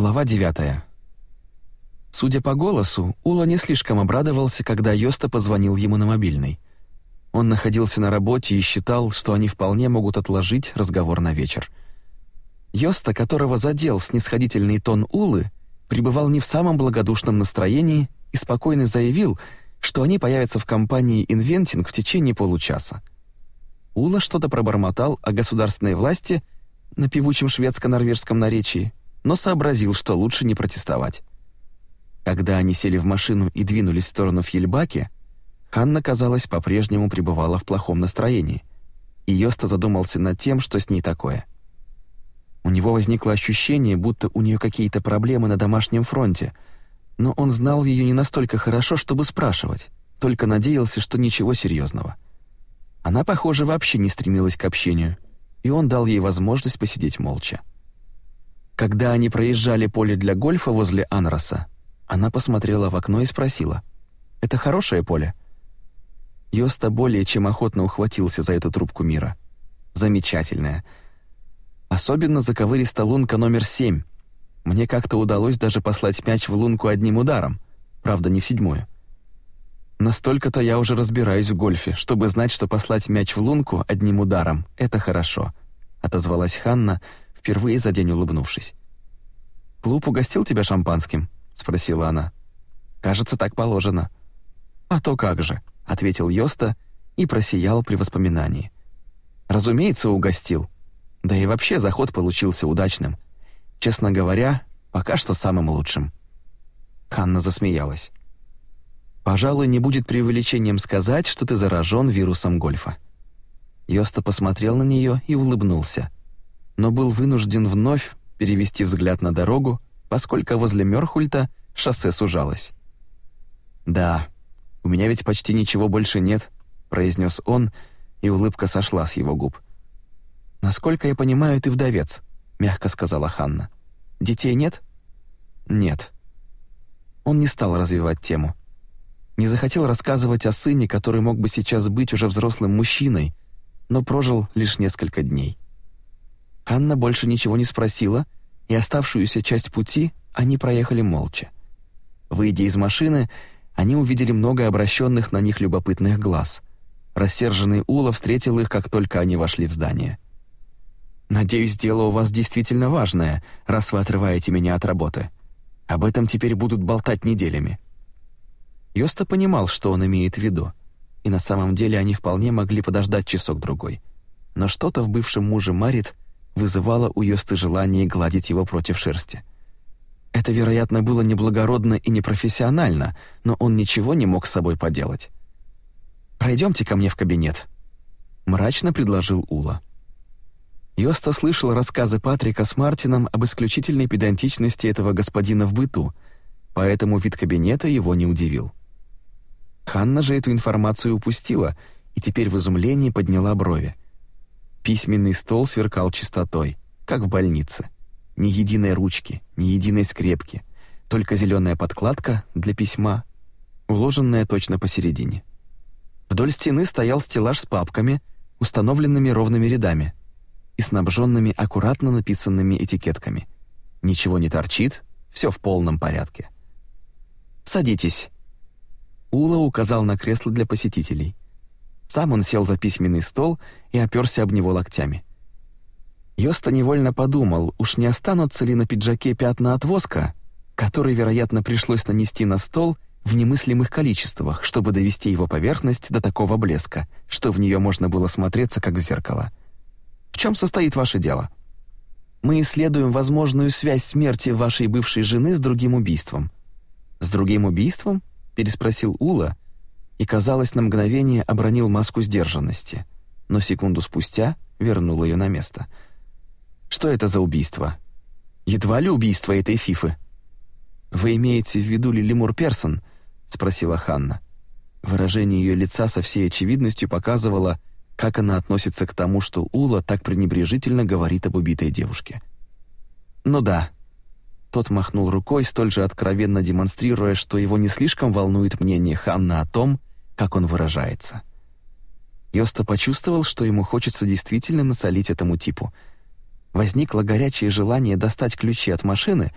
Глава 9. Судя по голосу, Ула не слишком обрадовался, когда Йоста позвонил ему на мобильный. Он находился на работе и считал, что они вполне могут отложить разговор на вечер. Йоста, которого задел снисходительный тон Улы, пребывал не в самом благодушном настроении и спокойно заявил, что они появятся в компании «Инвентинг» в течение получаса. Ула что-то пробормотал о государственной власти на певучем шведско-норвежском наречии, но сообразил, что лучше не протестовать. Когда они сели в машину и двинулись в сторону Фьельбаки, Ханна, казалось, по-прежнему пребывала в плохом настроении, и Йоста задумался над тем, что с ней такое. У него возникло ощущение, будто у нее какие-то проблемы на домашнем фронте, но он знал ее не настолько хорошо, чтобы спрашивать, только надеялся, что ничего серьезного. Она, похоже, вообще не стремилась к общению, и он дал ей возможность посидеть молча. Когда они проезжали поле для гольфа возле Анроса, она посмотрела в окно и спросила, «Это хорошее поле?» Йоста более чем охотно ухватился за эту трубку мира. «Замечательная. Особенно заковыриста лунка номер семь. Мне как-то удалось даже послать мяч в лунку одним ударом, правда, не в седьмую. Настолько-то я уже разбираюсь в гольфе, чтобы знать, что послать мяч в лунку одним ударом — это хорошо», — отозвалась Ханна, — впервые за день улыбнувшись. «Клуб угостил тебя шампанским?» — спросила она. «Кажется, так положено». «А то как же», — ответил Йоста и просиял при воспоминании. «Разумеется, угостил. Да и вообще заход получился удачным. Честно говоря, пока что самым лучшим». Ханна засмеялась. «Пожалуй, не будет преувеличением сказать, что ты заражен вирусом гольфа». Йоста посмотрел на нее и улыбнулся но был вынужден вновь перевести взгляд на дорогу, поскольку возле Мёрхульта шоссе сужалось. «Да, у меня ведь почти ничего больше нет», — произнес он, и улыбка сошла с его губ. «Насколько я понимаю, ты вдовец», — мягко сказала Ханна. «Детей нет?» «Нет». Он не стал развивать тему. Не захотел рассказывать о сыне, который мог бы сейчас быть уже взрослым мужчиной, но прожил лишь несколько дней. Анна больше ничего не спросила, и оставшуюся часть пути они проехали молча. Выйдя из машины, они увидели много обращенных на них любопытных глаз. Рассерженный Ула встретил их, как только они вошли в здание. «Надеюсь, дело у вас действительно важное, раз вы отрываете меня от работы. Об этом теперь будут болтать неделями». Йоста понимал, что он имеет в виду, и на самом деле они вполне могли подождать часок-другой. Но что-то в бывшем муже Марит вызывало у Йосты желание гладить его против шерсти. Это, вероятно, было неблагородно и непрофессионально, но он ничего не мог с собой поделать. «Пройдемте ко мне в кабинет», — мрачно предложил Ула. Йоста слышал рассказы Патрика с Мартином об исключительной педантичности этого господина в быту, поэтому вид кабинета его не удивил. Ханна же эту информацию упустила и теперь в изумлении подняла брови. Письменный стол сверкал чистотой, как в больнице. Ни единой ручки, ни единой скрепки, только зеленая подкладка для письма, уложенная точно посередине. Вдоль стены стоял стеллаж с папками, установленными ровными рядами и снабженными аккуратно написанными этикетками. Ничего не торчит, все в полном порядке. «Садитесь». Ула указал на кресло для посетителей. Сам он сел за письменный стол и оперся об него локтями. Йоста невольно подумал, уж не останутся ли на пиджаке пятна от воска, который, вероятно, пришлось нанести на стол в немыслимых количествах, чтобы довести его поверхность до такого блеска, что в нее можно было смотреться, как в зеркало. В чем состоит ваше дело? Мы исследуем возможную связь смерти вашей бывшей жены с другим убийством. С другим убийством? переспросил Ула, и, казалось, на мгновение обронил маску сдержанности, но секунду спустя вернул ее на место. «Что это за убийство? Едва ли убийство этой фифы?» «Вы имеете в виду Лилимур Персон?» — спросила Ханна. Выражение ее лица со всей очевидностью показывало, как она относится к тому, что Ула так пренебрежительно говорит об убитой девушке. «Ну да». Тот махнул рукой, столь же откровенно демонстрируя, что его не слишком волнует мнение Ханна о том, как он выражается. Йоста почувствовал, что ему хочется действительно насолить этому типу. Возникло горячее желание достать ключи от машины,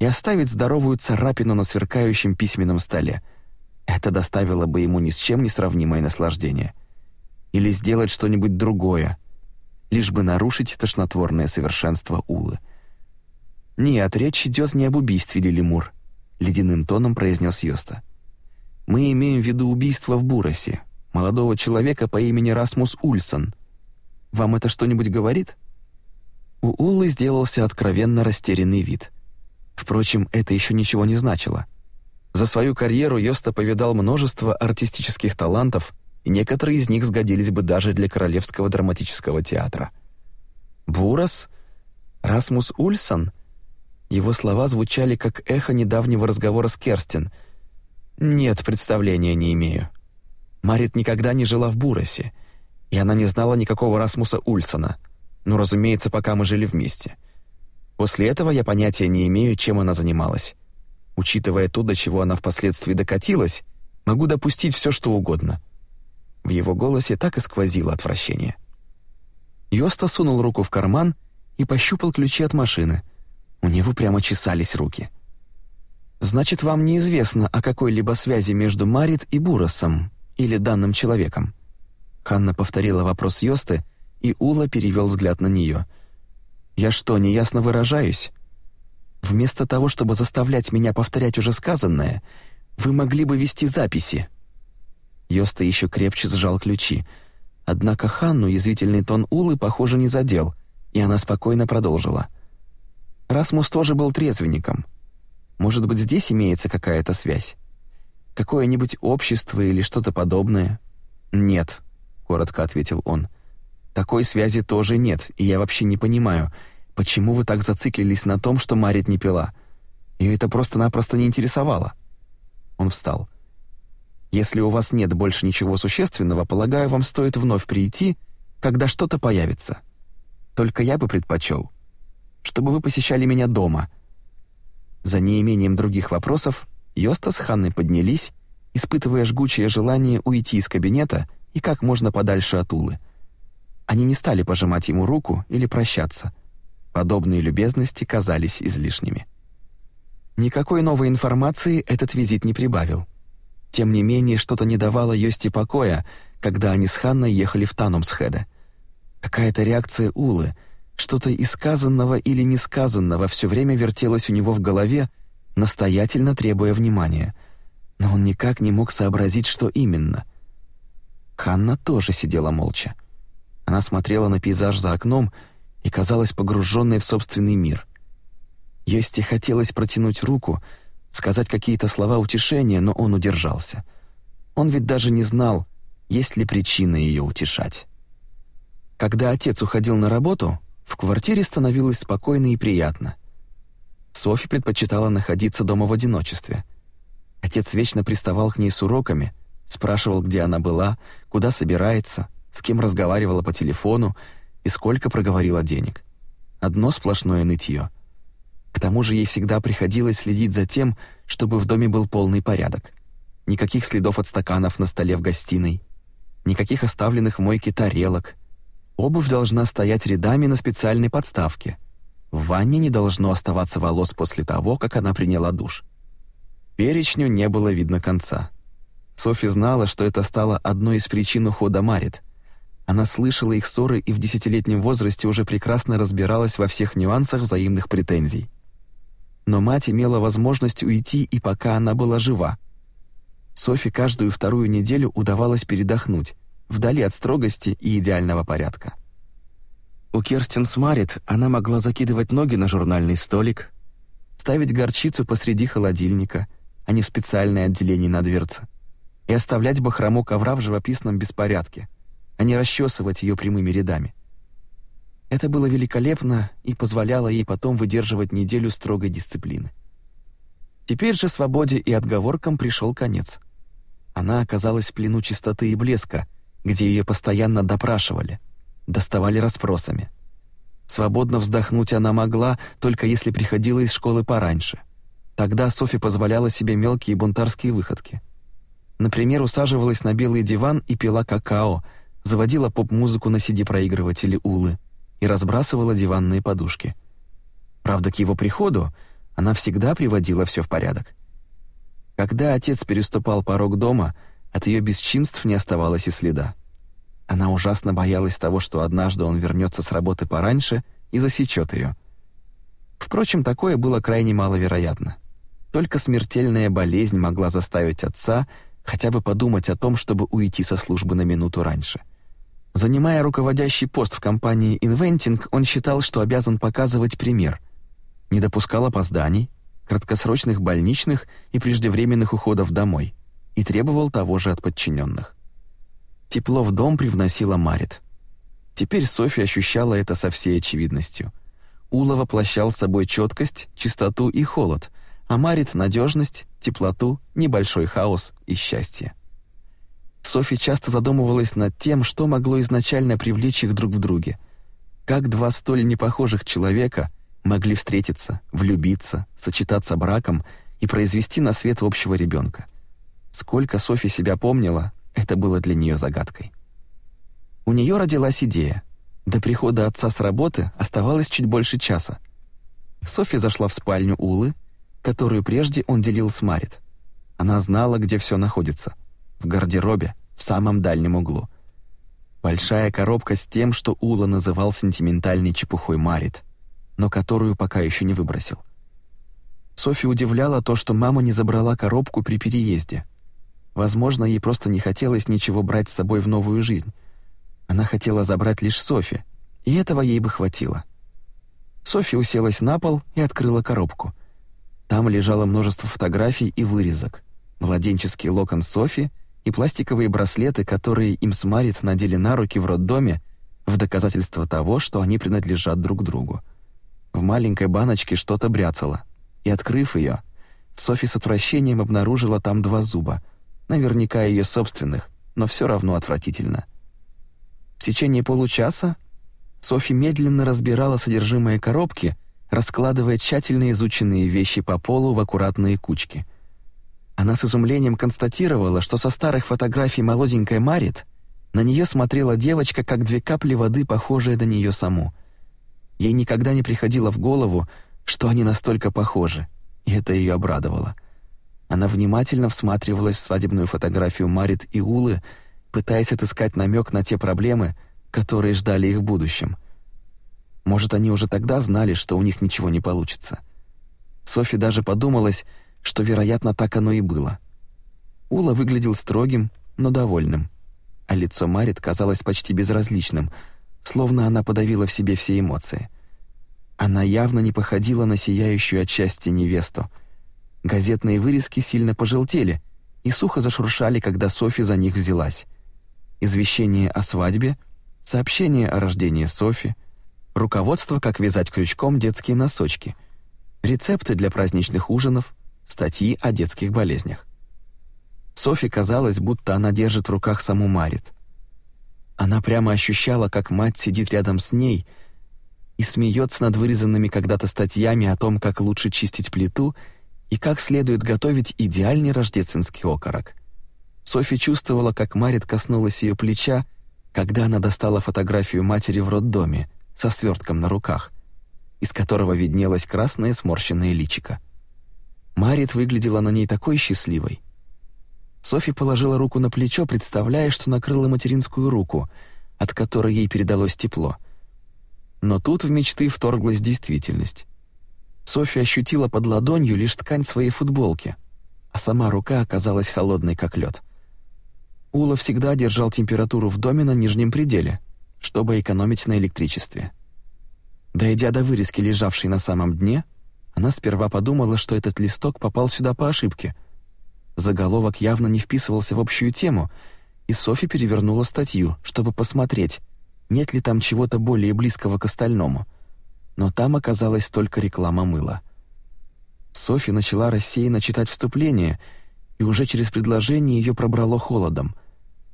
и оставить здоровую царапину на сверкающем письменном столе. Это доставило бы ему ни с чем не сравнимое наслаждение. Или сделать что-нибудь другое, лишь бы нарушить тошнотворное совершенство Улы. «Нет, речь идет не об убийстве Лилимур», — ледяным тоном произнес Йоста. «Мы имеем в виду убийство в Буросе, молодого человека по имени Расмус Ульсон. Вам это что-нибудь говорит?» У Уллы сделался откровенно растерянный вид. Впрочем, это еще ничего не значило. За свою карьеру Йоста повидал множество артистических талантов, и некоторые из них сгодились бы даже для Королевского драматического театра. «Бурос? Расмус Ульсон?» Его слова звучали как эхо недавнего разговора с Керстин. «Нет, представления не имею. Марит никогда не жила в Буросе, и она не знала никакого Расмуса Ульсона. Ну, разумеется, пока мы жили вместе. После этого я понятия не имею, чем она занималась. Учитывая то, до чего она впоследствии докатилась, могу допустить все, что угодно». В его голосе так и сквозило отвращение. Йоста сунул руку в карман и пощупал ключи от машины. У него прямо чесались руки. «Значит, вам неизвестно о какой-либо связи между Марит и Буросом или данным человеком?» Ханна повторила вопрос Йосты, и Ула перевел взгляд на нее. «Я что, неясно выражаюсь? Вместо того, чтобы заставлять меня повторять уже сказанное, вы могли бы вести записи». Йоста еще крепче сжал ключи. Однако Ханну язвительный тон Улы, похоже, не задел, и она спокойно продолжила. Расмус тоже был трезвенником. Может быть, здесь имеется какая-то связь? Какое-нибудь общество или что-то подобное? Нет, коротко ответил он. Такой связи тоже нет, и я вообще не понимаю, почему вы так зациклились на том, что Марит не пила. Ее это просто-напросто не интересовало. Он встал. Если у вас нет больше ничего существенного, полагаю, вам стоит вновь прийти, когда что-то появится. Только я бы предпочел, чтобы вы посещали меня дома». За неимением других вопросов Йоста с Ханной поднялись, испытывая жгучее желание уйти из кабинета и как можно подальше от Улы. Они не стали пожимать ему руку или прощаться. Подобные любезности казались излишними. Никакой новой информации этот визит не прибавил. Тем не менее, что-то не давало Йости покоя, когда они с Ханной ехали в Танумсхеде. Какая-то реакция Улы — что-то из сказанного или несказанного все время вертелось у него в голове, настоятельно требуя внимания. Но он никак не мог сообразить, что именно. Ханна тоже сидела молча. Она смотрела на пейзаж за окном и казалась погруженной в собственный мир. Йости хотелось протянуть руку, сказать какие-то слова утешения, но он удержался. Он ведь даже не знал, есть ли причина ее утешать. Когда отец уходил на работу, в квартире становилось спокойно и приятно. Софи предпочитала находиться дома в одиночестве. Отец вечно приставал к ней с уроками, спрашивал, где она была, куда собирается, с кем разговаривала по телефону и сколько проговорила денег. Одно сплошное нытье. К тому же ей всегда приходилось следить за тем, чтобы в доме был полный порядок. Никаких следов от стаканов на столе в гостиной, никаких оставленных в мойке тарелок, Обувь должна стоять рядами на специальной подставке. В ванне не должно оставаться волос после того, как она приняла душ. Перечню не было видно конца. Софи знала, что это стало одной из причин ухода Марит. Она слышала их ссоры и в десятилетнем возрасте уже прекрасно разбиралась во всех нюансах взаимных претензий. Но мать имела возможность уйти и пока она была жива. Софи каждую вторую неделю удавалось передохнуть, вдали от строгости и идеального порядка. У Керстин Смарит она могла закидывать ноги на журнальный столик, ставить горчицу посреди холодильника, а не в специальное отделение на дверце, и оставлять бахрому ковра в живописном беспорядке, а не расчесывать ее прямыми рядами. Это было великолепно и позволяло ей потом выдерживать неделю строгой дисциплины. Теперь же свободе и отговоркам пришел конец. Она оказалась в плену чистоты и блеска — где ее постоянно допрашивали, доставали расспросами. Свободно вздохнуть она могла, только если приходила из школы пораньше. Тогда Софи позволяла себе мелкие бунтарские выходки. Например, усаживалась на белый диван и пила какао, заводила поп-музыку на CD-проигрывателе Улы и разбрасывала диванные подушки. Правда, к его приходу Она всегда приводила все в порядок. Когда отец переступал порог дома, от ее бесчинств не оставалось и следа. Она ужасно боялась того, что однажды он вернется с работы пораньше и засечет ее. Впрочем, такое было крайне маловероятно. Только смертельная болезнь могла заставить отца хотя бы подумать о том, чтобы уйти со службы на минуту раньше. Занимая руководящий пост в компании Inventing, он считал, что обязан показывать пример. Не допускал опозданий, краткосрочных больничных и преждевременных уходов домой и требовал того же от подчиненных. Тепло в дом привносила Марит. Теперь Софья ощущала это со всей очевидностью. Ула воплощал собой четкость, чистоту и холод, а Марит — надежность, теплоту, небольшой хаос и счастье. Софья часто задумывалась над тем, что могло изначально привлечь их друг в друге. Как два столь непохожих человека могли встретиться, влюбиться, сочетаться браком и произвести на свет общего ребенка. Сколько Софья себя помнила, это было для нее загадкой. У нее родилась идея. До прихода отца с работы оставалось чуть больше часа. Софья зашла в спальню Улы, которую прежде он делил с Марит. Она знала, где все находится. В гардеробе, в самом дальнем углу. Большая коробка с тем, что Ула называл сентиментальной чепухой Марит, но которую пока еще не выбросил. Софи удивляла то, что мама не забрала коробку при переезде — Возможно, ей просто не хотелось ничего брать с собой в новую жизнь. Она хотела забрать лишь Софи, и этого ей бы хватило. Софи уселась на пол и открыла коробку. Там лежало множество фотографий и вырезок, младенческий локон Софи и пластиковые браслеты, которые им с Марит надели на руки в роддоме в доказательство того, что они принадлежат друг другу. В маленькой баночке что-то бряцало, и, открыв ее, Софи с отвращением обнаружила там два зуба — наверняка ее собственных, но все равно отвратительно. В течение получаса Софи медленно разбирала содержимое коробки, раскладывая тщательно изученные вещи по полу в аккуратные кучки. Она с изумлением констатировала, что со старых фотографий молоденькой Марит на нее смотрела девочка, как две капли воды, похожие на нее саму. Ей никогда не приходило в голову, что они настолько похожи, и это ее обрадовало — она внимательно всматривалась в свадебную фотографию Марит и Улы, пытаясь отыскать намек на те проблемы, которые ждали их в будущем. Может, они уже тогда знали, что у них ничего не получится. Софи даже подумалась, что, вероятно, так оно и было. Ула выглядел строгим, но довольным, а лицо Марит казалось почти безразличным, словно она подавила в себе все эмоции. Она явно не походила на сияющую от счастья невесту — Газетные вырезки сильно пожелтели и сухо зашуршали, когда Софи за них взялась. Извещение о свадьбе, сообщение о рождении Софи, руководство, как вязать крючком детские носочки, рецепты для праздничных ужинов, статьи о детских болезнях. Софи казалось, будто она держит в руках саму Марит. Она прямо ощущала, как мать сидит рядом с ней и смеется над вырезанными когда-то статьями о том, как лучше чистить плиту — и как следует готовить идеальный рождественский окорок. Софи чувствовала, как Марит коснулась ее плеча, когда она достала фотографию матери в роддоме со свертком на руках, из которого виднелось красное сморщенное личико. Марит выглядела на ней такой счастливой. Софи положила руку на плечо, представляя, что накрыла материнскую руку, от которой ей передалось тепло. Но тут в мечты вторглась действительность. Софья ощутила под ладонью лишь ткань своей футболки, а сама рука оказалась холодной, как лед. Ула всегда держал температуру в доме на нижнем пределе, чтобы экономить на электричестве. Дойдя до вырезки, лежавшей на самом дне, она сперва подумала, что этот листок попал сюда по ошибке. Заголовок явно не вписывался в общую тему, и Софи перевернула статью, чтобы посмотреть, нет ли там чего-то более близкого к остальному — но там оказалась только реклама мыла. Софи начала рассеянно читать вступление, и уже через предложение ее пробрало холодом.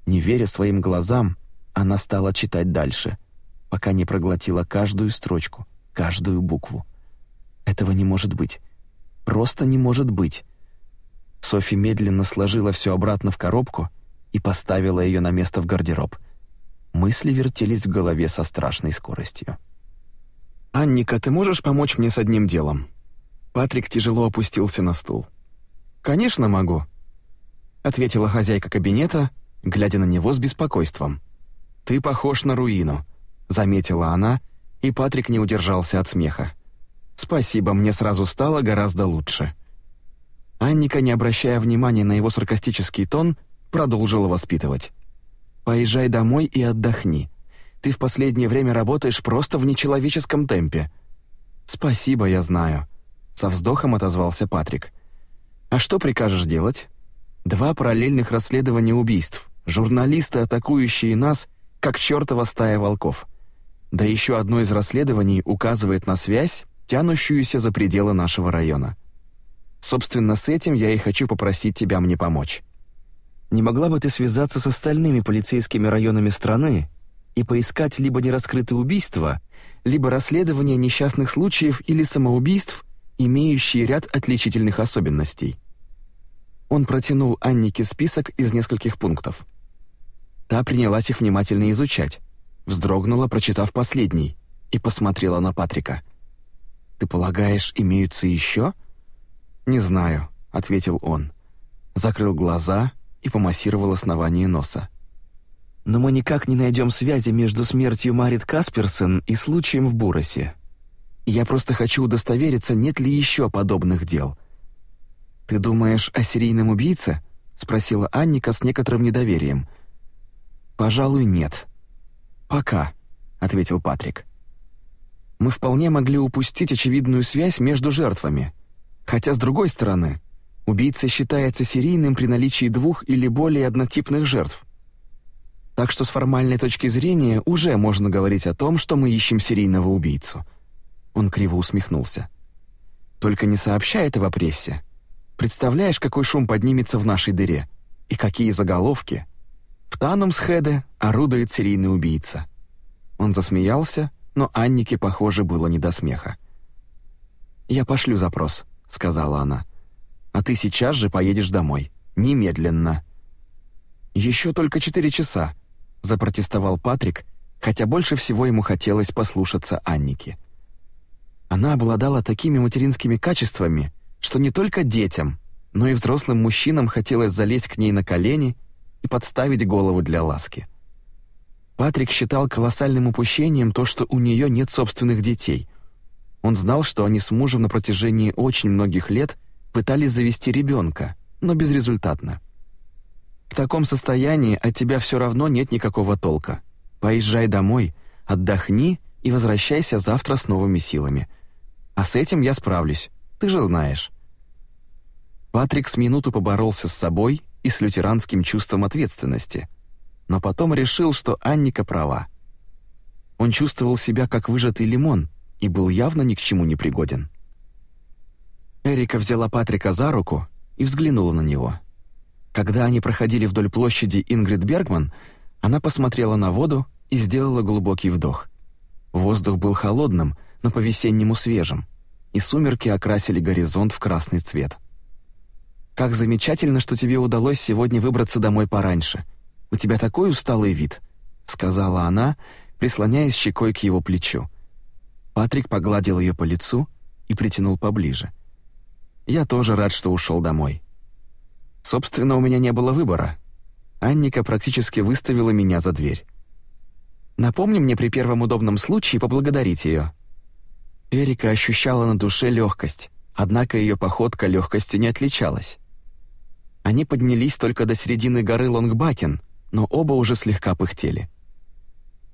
Не веря своим глазам, она стала читать дальше, пока не проглотила каждую строчку, каждую букву. Этого не может быть. Просто не может быть. Софи медленно сложила все обратно в коробку и поставила ее на место в гардероб. Мысли вертелись в голове со страшной скоростью. «Анника, ты можешь помочь мне с одним делом?» Патрик тяжело опустился на стул. «Конечно могу», — ответила хозяйка кабинета, глядя на него с беспокойством. «Ты похож на руину», — заметила она, и Патрик не удержался от смеха. «Спасибо, мне сразу стало гораздо лучше». Анника, не обращая внимания на его саркастический тон, продолжила воспитывать. «Поезжай домой и отдохни. Ты в последнее время работаешь просто в нечеловеческом темпе». «Спасибо, я знаю», — со вздохом отозвался Патрик. «А что прикажешь делать?» «Два параллельных расследования убийств. Журналисты, атакующие нас, как чертова стая волков. Да еще одно из расследований указывает на связь, тянущуюся за пределы нашего района. Собственно, с этим я и хочу попросить тебя мне помочь. Не могла бы ты связаться с остальными полицейскими районами страны и поискать либо нераскрытые убийства, либо расследования несчастных случаев или самоубийств, имеющие ряд отличительных особенностей. Он протянул Аннике список из нескольких пунктов. Та принялась их внимательно изучать, вздрогнула, прочитав последний, и посмотрела на Патрика. «Ты полагаешь, имеются еще?» «Не знаю», — ответил он. Закрыл глаза и помассировал основание носа. «Но мы никак не найдем связи между смертью Марит Касперсон и случаем в Буросе. Я просто хочу удостовериться, нет ли еще подобных дел». «Ты думаешь о серийном убийце?» — спросила Анника с некоторым недоверием. «Пожалуй, нет». «Пока», — ответил Патрик. «Мы вполне могли упустить очевидную связь между жертвами. Хотя, с другой стороны, убийца считается серийным при наличии двух или более однотипных жертв. Так что с формальной точки зрения уже можно говорить о том, что мы ищем серийного убийцу». Он криво усмехнулся. «Только не сообщай этого прессе. Представляешь, какой шум поднимется в нашей дыре? И какие заголовки? В Танумсхеде орудует серийный убийца». Он засмеялся, но Аннике, похоже, было не до смеха. «Я пошлю запрос», — сказала она. «А ты сейчас же поедешь домой. Немедленно». «Еще только четыре часа», — запротестовал Патрик, хотя больше всего ему хотелось послушаться Анники. Она обладала такими материнскими качествами, что не только детям, но и взрослым мужчинам хотелось залезть к ней на колени и подставить голову для ласки. Патрик считал колоссальным упущением то, что у нее нет собственных детей. Он знал, что они с мужем на протяжении очень многих лет пытались завести ребенка, но безрезультатно. В таком состоянии от тебя все равно нет никакого толка. Поезжай домой, отдохни и возвращайся завтра с новыми силами. А с этим я справлюсь, ты же знаешь. Патрик с минуту поборолся с собой и с лютеранским чувством ответственности, но потом решил, что Анника права. Он чувствовал себя как выжатый лимон и был явно ни к чему не пригоден. Эрика взяла Патрика за руку и взглянула на него. Когда они проходили вдоль площади Ингрид Бергман, она посмотрела на воду и сделала глубокий вдох. Воздух был холодным, но по-весеннему свежим, и сумерки окрасили горизонт в красный цвет. «Как замечательно, что тебе удалось сегодня выбраться домой пораньше. У тебя такой усталый вид», — сказала она, прислоняясь щекой к его плечу. Патрик погладил ее по лицу и притянул поближе. «Я тоже рад, что ушел домой. Собственно, у меня не было выбора. Анника практически выставила меня за дверь. Напомни мне при первом удобном случае поблагодарить ее». Эрика ощущала на душе легкость, однако ее походка легкостью не отличалась. Они поднялись только до середины горы Лонгбакен, но оба уже слегка пыхтели.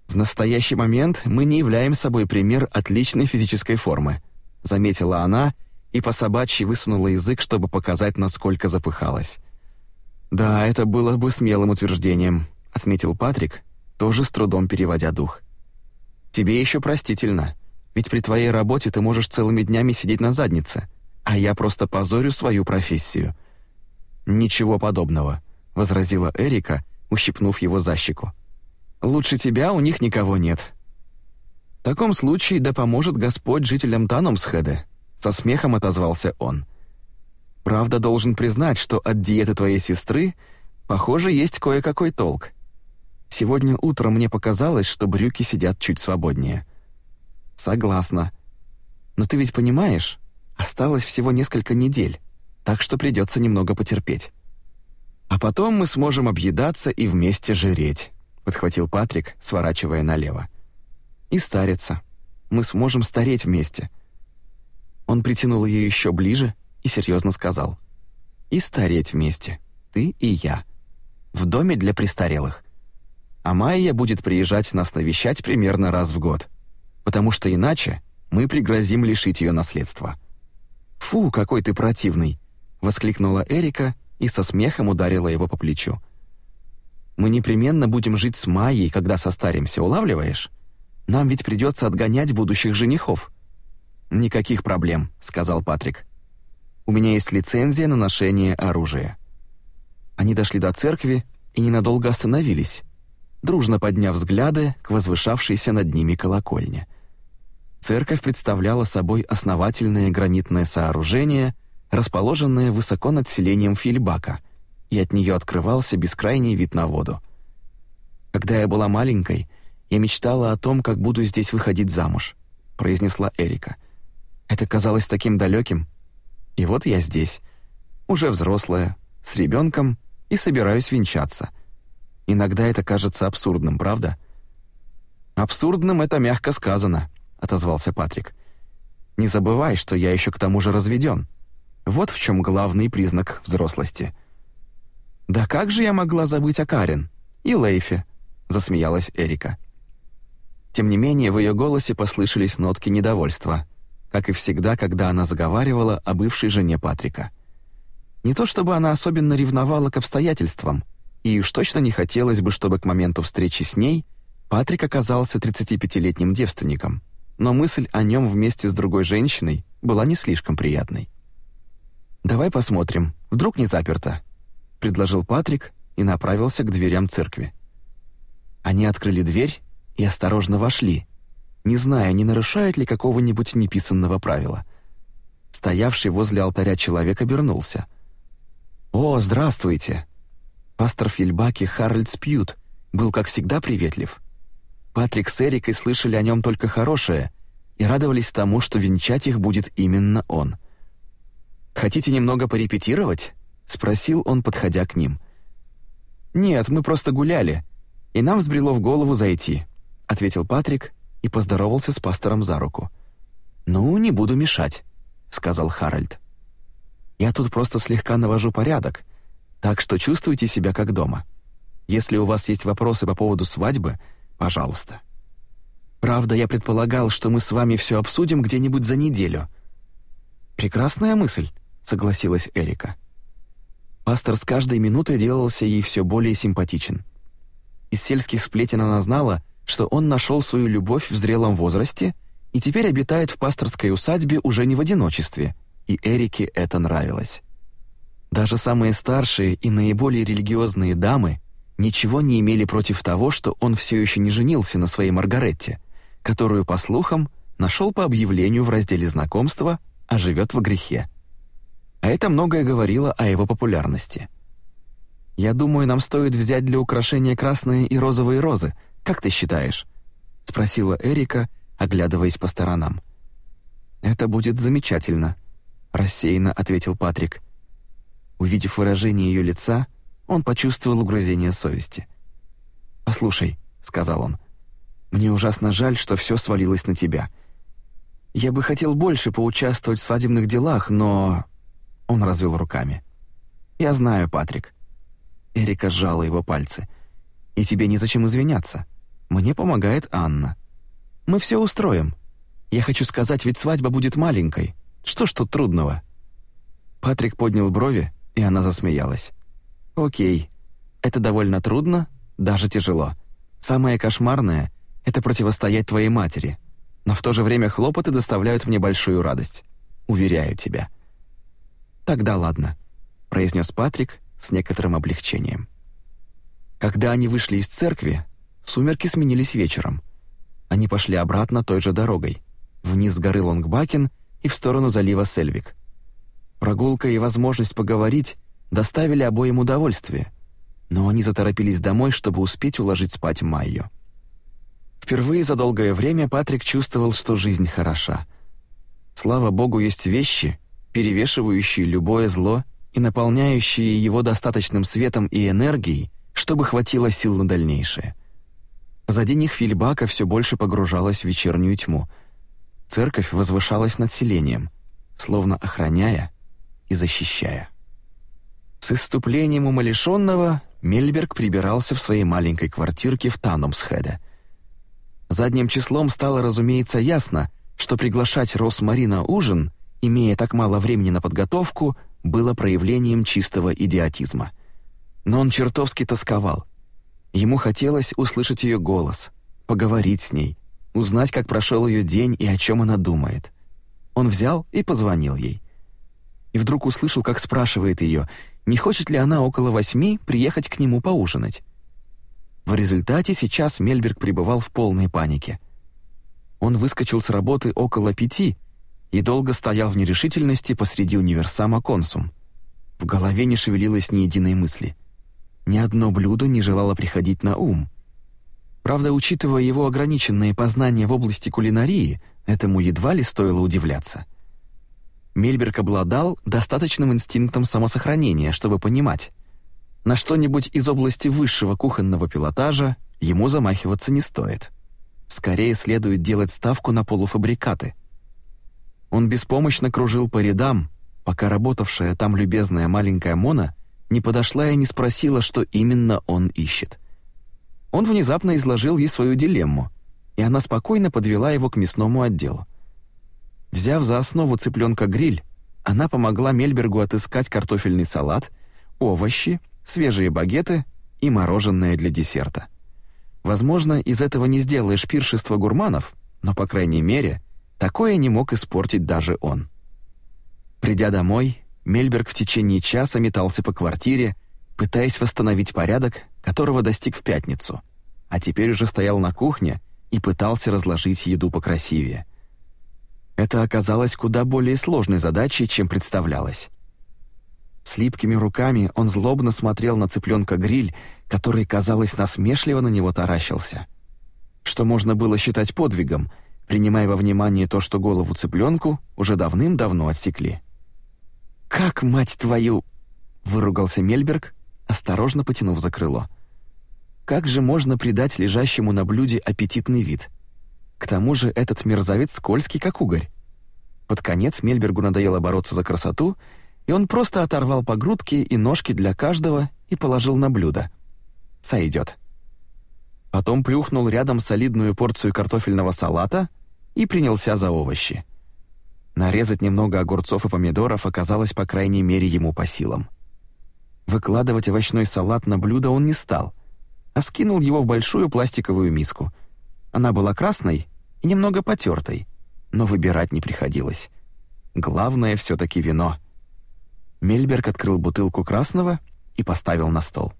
В настоящий момент мы не являем собой пример отличной физической формы, заметила она и по собачьи высунула язык, чтобы показать, насколько запыхалась. Да, это было бы смелым утверждением, отметил Патрик, тоже с трудом переводя дух. Тебе еще простительно, ведь при твоей работе ты можешь целыми днями сидеть на заднице, а я просто позорю свою профессию. «Ничего подобного», — возразила Эрика, ущипнув его за щеку. «Лучше тебя у них никого нет». «В таком случае да поможет Господь жителям Таномсхеда», — со смехом отозвался он. «Правда, должен признать, что от диеты твоей сестры, похоже, есть кое-какой толк. Сегодня утром мне показалось, что брюки сидят чуть свободнее». «Согласна. Но ты ведь понимаешь, Осталось всего несколько недель, так что придется немного потерпеть. А потом мы сможем объедаться и вместе жиреть, подхватил Патрик, сворачивая налево. И стариться. Мы сможем стареть вместе. Он притянул ее еще ближе и серьезно сказал: "И стареть вместе, ты и я, в доме для престарелых. А Майя будет приезжать нас навещать примерно раз в год, потому что иначе мы пригрозим лишить ее наследства". Фу, какой ты противный, воскликнула Эрика и со смехом ударила его по плечу. Мы непременно будем жить с Майей, когда состаримся, улавливаешь? Нам ведь придется отгонять будущих женихов. Никаких проблем, сказал Патрик. У меня есть лицензия на ношение оружия. Они дошли до церкви и ненадолго остановились, дружно подняв взгляды к возвышавшейся над ними колокольне. Церковь представляла собой основательное гранитное сооружение, расположенное высоко над селением Фильбака, и от нее открывался бескрайний вид на воду. Когда я была маленькой, я мечтала о том, как буду здесь выходить замуж, произнесла Эрика. Это казалось таким далеким. И вот я здесь, уже взрослая, с ребенком и собираюсь венчаться. Иногда это кажется абсурдным, правда? Абсурдным это мягко сказано, отозвался Патрик. Не забывай, что я еще к тому же разведен. Вот в чем главный признак взрослости. Да как же я могла забыть о Карен и Лейфе? засмеялась Эрика. Тем не менее, в ее голосе послышались нотки недовольства, как и всегда, когда она заговаривала о бывшей жене Патрика. Не то чтобы она особенно ревновала к обстоятельствам, и уж точно не хотелось бы, чтобы к моменту встречи с ней Патрик оказался 35-летним девственником, но мысль о нем вместе с другой женщиной была не слишком приятной. «Давай посмотрим, вдруг не заперто», — предложил Патрик и направился к дверям церкви. Они открыли дверь и осторожно вошли, не зная, не нарушает ли какого-нибудь неписанного правила. Стоявший возле алтаря человек обернулся. «О, здравствуйте!» Пастор Фильбаки Харальд Спьют был, как всегда, приветлив. Патрик с Эрикой слышали о нем только хорошее и радовались тому, что венчать их будет именно он. «Хотите немного порепетировать?» — спросил он, подходя к ним. «Нет, мы просто гуляли, и нам взбрело в голову зайти ответил Патрик и поздоровался с пастором за руку. Ну, не буду мешать, сказал Харальд. Я тут просто слегка навожу порядок, так что чувствуйте себя как дома. Если у вас есть вопросы по поводу свадьбы, пожалуйста. Правда, я предполагал, что мы с вами все обсудим где-нибудь за неделю. Прекрасная мысль, согласилась Эрика. Пастор с каждой минутой делался ей все более симпатичен. Из сельских сплетен она знала, что он нашел свою любовь в зрелом возрасте и теперь обитает в пасторской усадьбе уже не в одиночестве, и Эрике это нравилось. Даже самые старшие и наиболее религиозные дамы ничего не имели против того, что он все еще не женился на своей Маргаретте, которую, по слухам, нашел по объявлению в разделе знакомства, а живет во грехе. А это многое говорило о его популярности. Я думаю, нам стоит взять для украшения красные и розовые розы, как ты считаешь?» — спросила Эрика, оглядываясь по сторонам. «Это будет замечательно», — рассеянно ответил Патрик. Увидев выражение ее лица, он почувствовал угрызение совести. «Послушай», — сказал он, — «мне ужасно жаль, что все свалилось на тебя. Я бы хотел больше поучаствовать в свадебных делах, но...» Он развел руками. «Я знаю, Патрик». Эрика сжала его пальцы. «И тебе незачем извиняться. Мне помогает Анна. Мы все устроим. Я хочу сказать, ведь свадьба будет маленькой. Что ж тут трудного?» Патрик поднял брови, и она засмеялась. «Окей. Это довольно трудно, даже тяжело. Самое кошмарное — это противостоять твоей матери. Но в то же время хлопоты доставляют мне большую радость. Уверяю тебя». «Тогда ладно», — произнес Патрик с некоторым облегчением. Когда они вышли из церкви, Сумерки сменились вечером. Они пошли обратно той же дорогой, вниз с горы Лонгбакен и в сторону залива Сельвик. Прогулка и возможность поговорить доставили обоим удовольствие, но они заторопились домой, чтобы успеть уложить спать Майю. Впервые за долгое время Патрик чувствовал, что жизнь хороша. Слава богу, есть вещи, перевешивающие любое зло и наполняющие его достаточным светом и энергией, чтобы хватило сил на дальнейшее. Позади них Фильбака все больше погружалась в вечернюю тьму. Церковь возвышалась над селением, словно охраняя и защищая. С иступлением умалишенного Мельберг прибирался в своей маленькой квартирке в Танумсхеде. Задним числом стало, разумеется, ясно, что приглашать Росмари на ужин, имея так мало времени на подготовку, было проявлением чистого идиотизма. Но он чертовски тосковал. Ему хотелось услышать ее голос, поговорить с ней, узнать, как прошел ее день и о чем она думает. Он взял и позвонил ей. И вдруг услышал, как спрашивает ее, не хочет ли она около восьми приехать к нему поужинать. В результате сейчас Мельберг пребывал в полной панике. Он выскочил с работы около пяти и долго стоял в нерешительности посреди универсама «Консум». В голове не шевелилось ни единой мысли. Ни одно блюдо не желало приходить на ум. Правда, учитывая его ограниченные познания в области кулинарии, этому едва ли стоило удивляться. Мельберг обладал достаточным инстинктом самосохранения, чтобы понимать, на что-нибудь из области высшего кухонного пилотажа ему замахиваться не стоит. Скорее следует делать ставку на полуфабрикаты. Он беспомощно кружил по рядам, пока работавшая там любезная маленькая Мона не подошла и не спросила, что именно он ищет. Он внезапно изложил ей свою дилемму, и она спокойно подвела его к мясному отделу. Взяв за основу цыпленка-гриль, она помогла Мельбергу отыскать картофельный салат, овощи, свежие багеты и мороженое для десерта. Возможно, из этого не сделаешь пиршество гурманов, но, по крайней мере, такое не мог испортить даже он. Придя домой, Мельберг в течение часа метался по квартире, пытаясь восстановить порядок, которого достиг в пятницу, а теперь уже стоял на кухне и пытался разложить еду покрасивее. Это оказалось куда более сложной задачей, чем представлялось. С липкими руками он злобно смотрел на цыпленка-гриль, который, казалось, насмешливо на него таращился. Что можно было считать подвигом, принимая во внимание то, что голову цыпленку уже давным-давно отсекли. «Как, мать твою!» — выругался Мельберг, осторожно потянув за крыло. «Как же можно придать лежащему на блюде аппетитный вид?» К тому же этот мерзавец скользкий, как угорь. Под конец Мельбергу надоело бороться за красоту, и он просто оторвал по грудке и ножки для каждого и положил на блюдо. Сойдет. Потом плюхнул рядом солидную порцию картофельного салата и принялся за овощи. Нарезать немного огурцов и помидоров оказалось по крайней мере ему по силам. Выкладывать овощной салат на блюдо он не стал, а скинул его в большую пластиковую миску. Она была красной и немного потертой, но выбирать не приходилось. Главное все таки вино. Мельберг открыл бутылку красного и поставил на стол.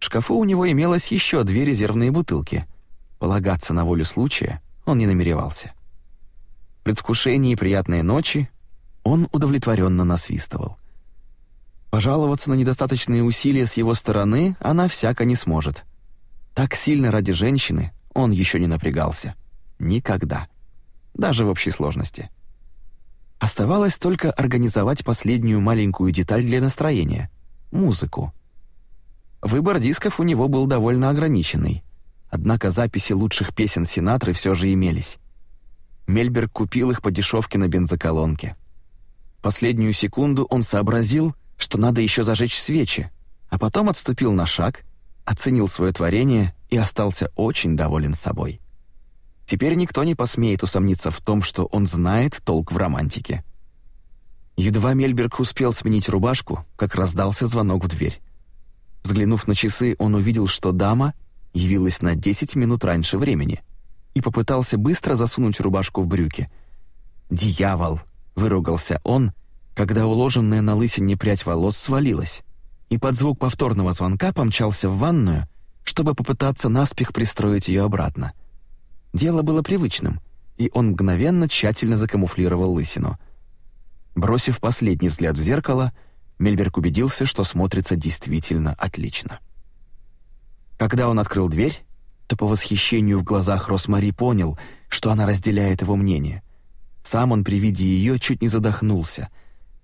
В шкафу у него имелось еще две резервные бутылки. Полагаться на волю случая он не намеревался. Предвкушении приятной ночи он удовлетворенно насвистывал. Пожаловаться на недостаточные усилия с его стороны она всяко не сможет. Так сильно ради женщины он еще не напрягался. Никогда. Даже в общей сложности. Оставалось только организовать последнюю маленькую деталь для настроения — музыку. Выбор дисков у него был довольно ограниченный, однако записи лучших песен Синатры все же имелись. Мельберг купил их по дешевке на бензоколонке. Последнюю секунду он сообразил, что надо еще зажечь свечи, а потом отступил на шаг, оценил свое творение и остался очень доволен собой. Теперь никто не посмеет усомниться в том, что он знает толк в романтике. Едва Мельберг успел сменить рубашку, как раздался звонок в дверь. Взглянув на часы, он увидел, что дама явилась на 10 минут раньше времени и попытался быстро засунуть рубашку в брюки. «Дьявол!» — выругался он, когда уложенная на лысине прядь волос свалилась, и под звук повторного звонка помчался в ванную, чтобы попытаться наспех пристроить ее обратно. Дело было привычным, и он мгновенно тщательно закамуфлировал лысину. Бросив последний взгляд в зеркало, Мельберг убедился, что смотрится действительно отлично. Когда он открыл дверь, то по восхищению в глазах Росмари понял, что она разделяет его мнение. Сам он при виде ее чуть не задохнулся.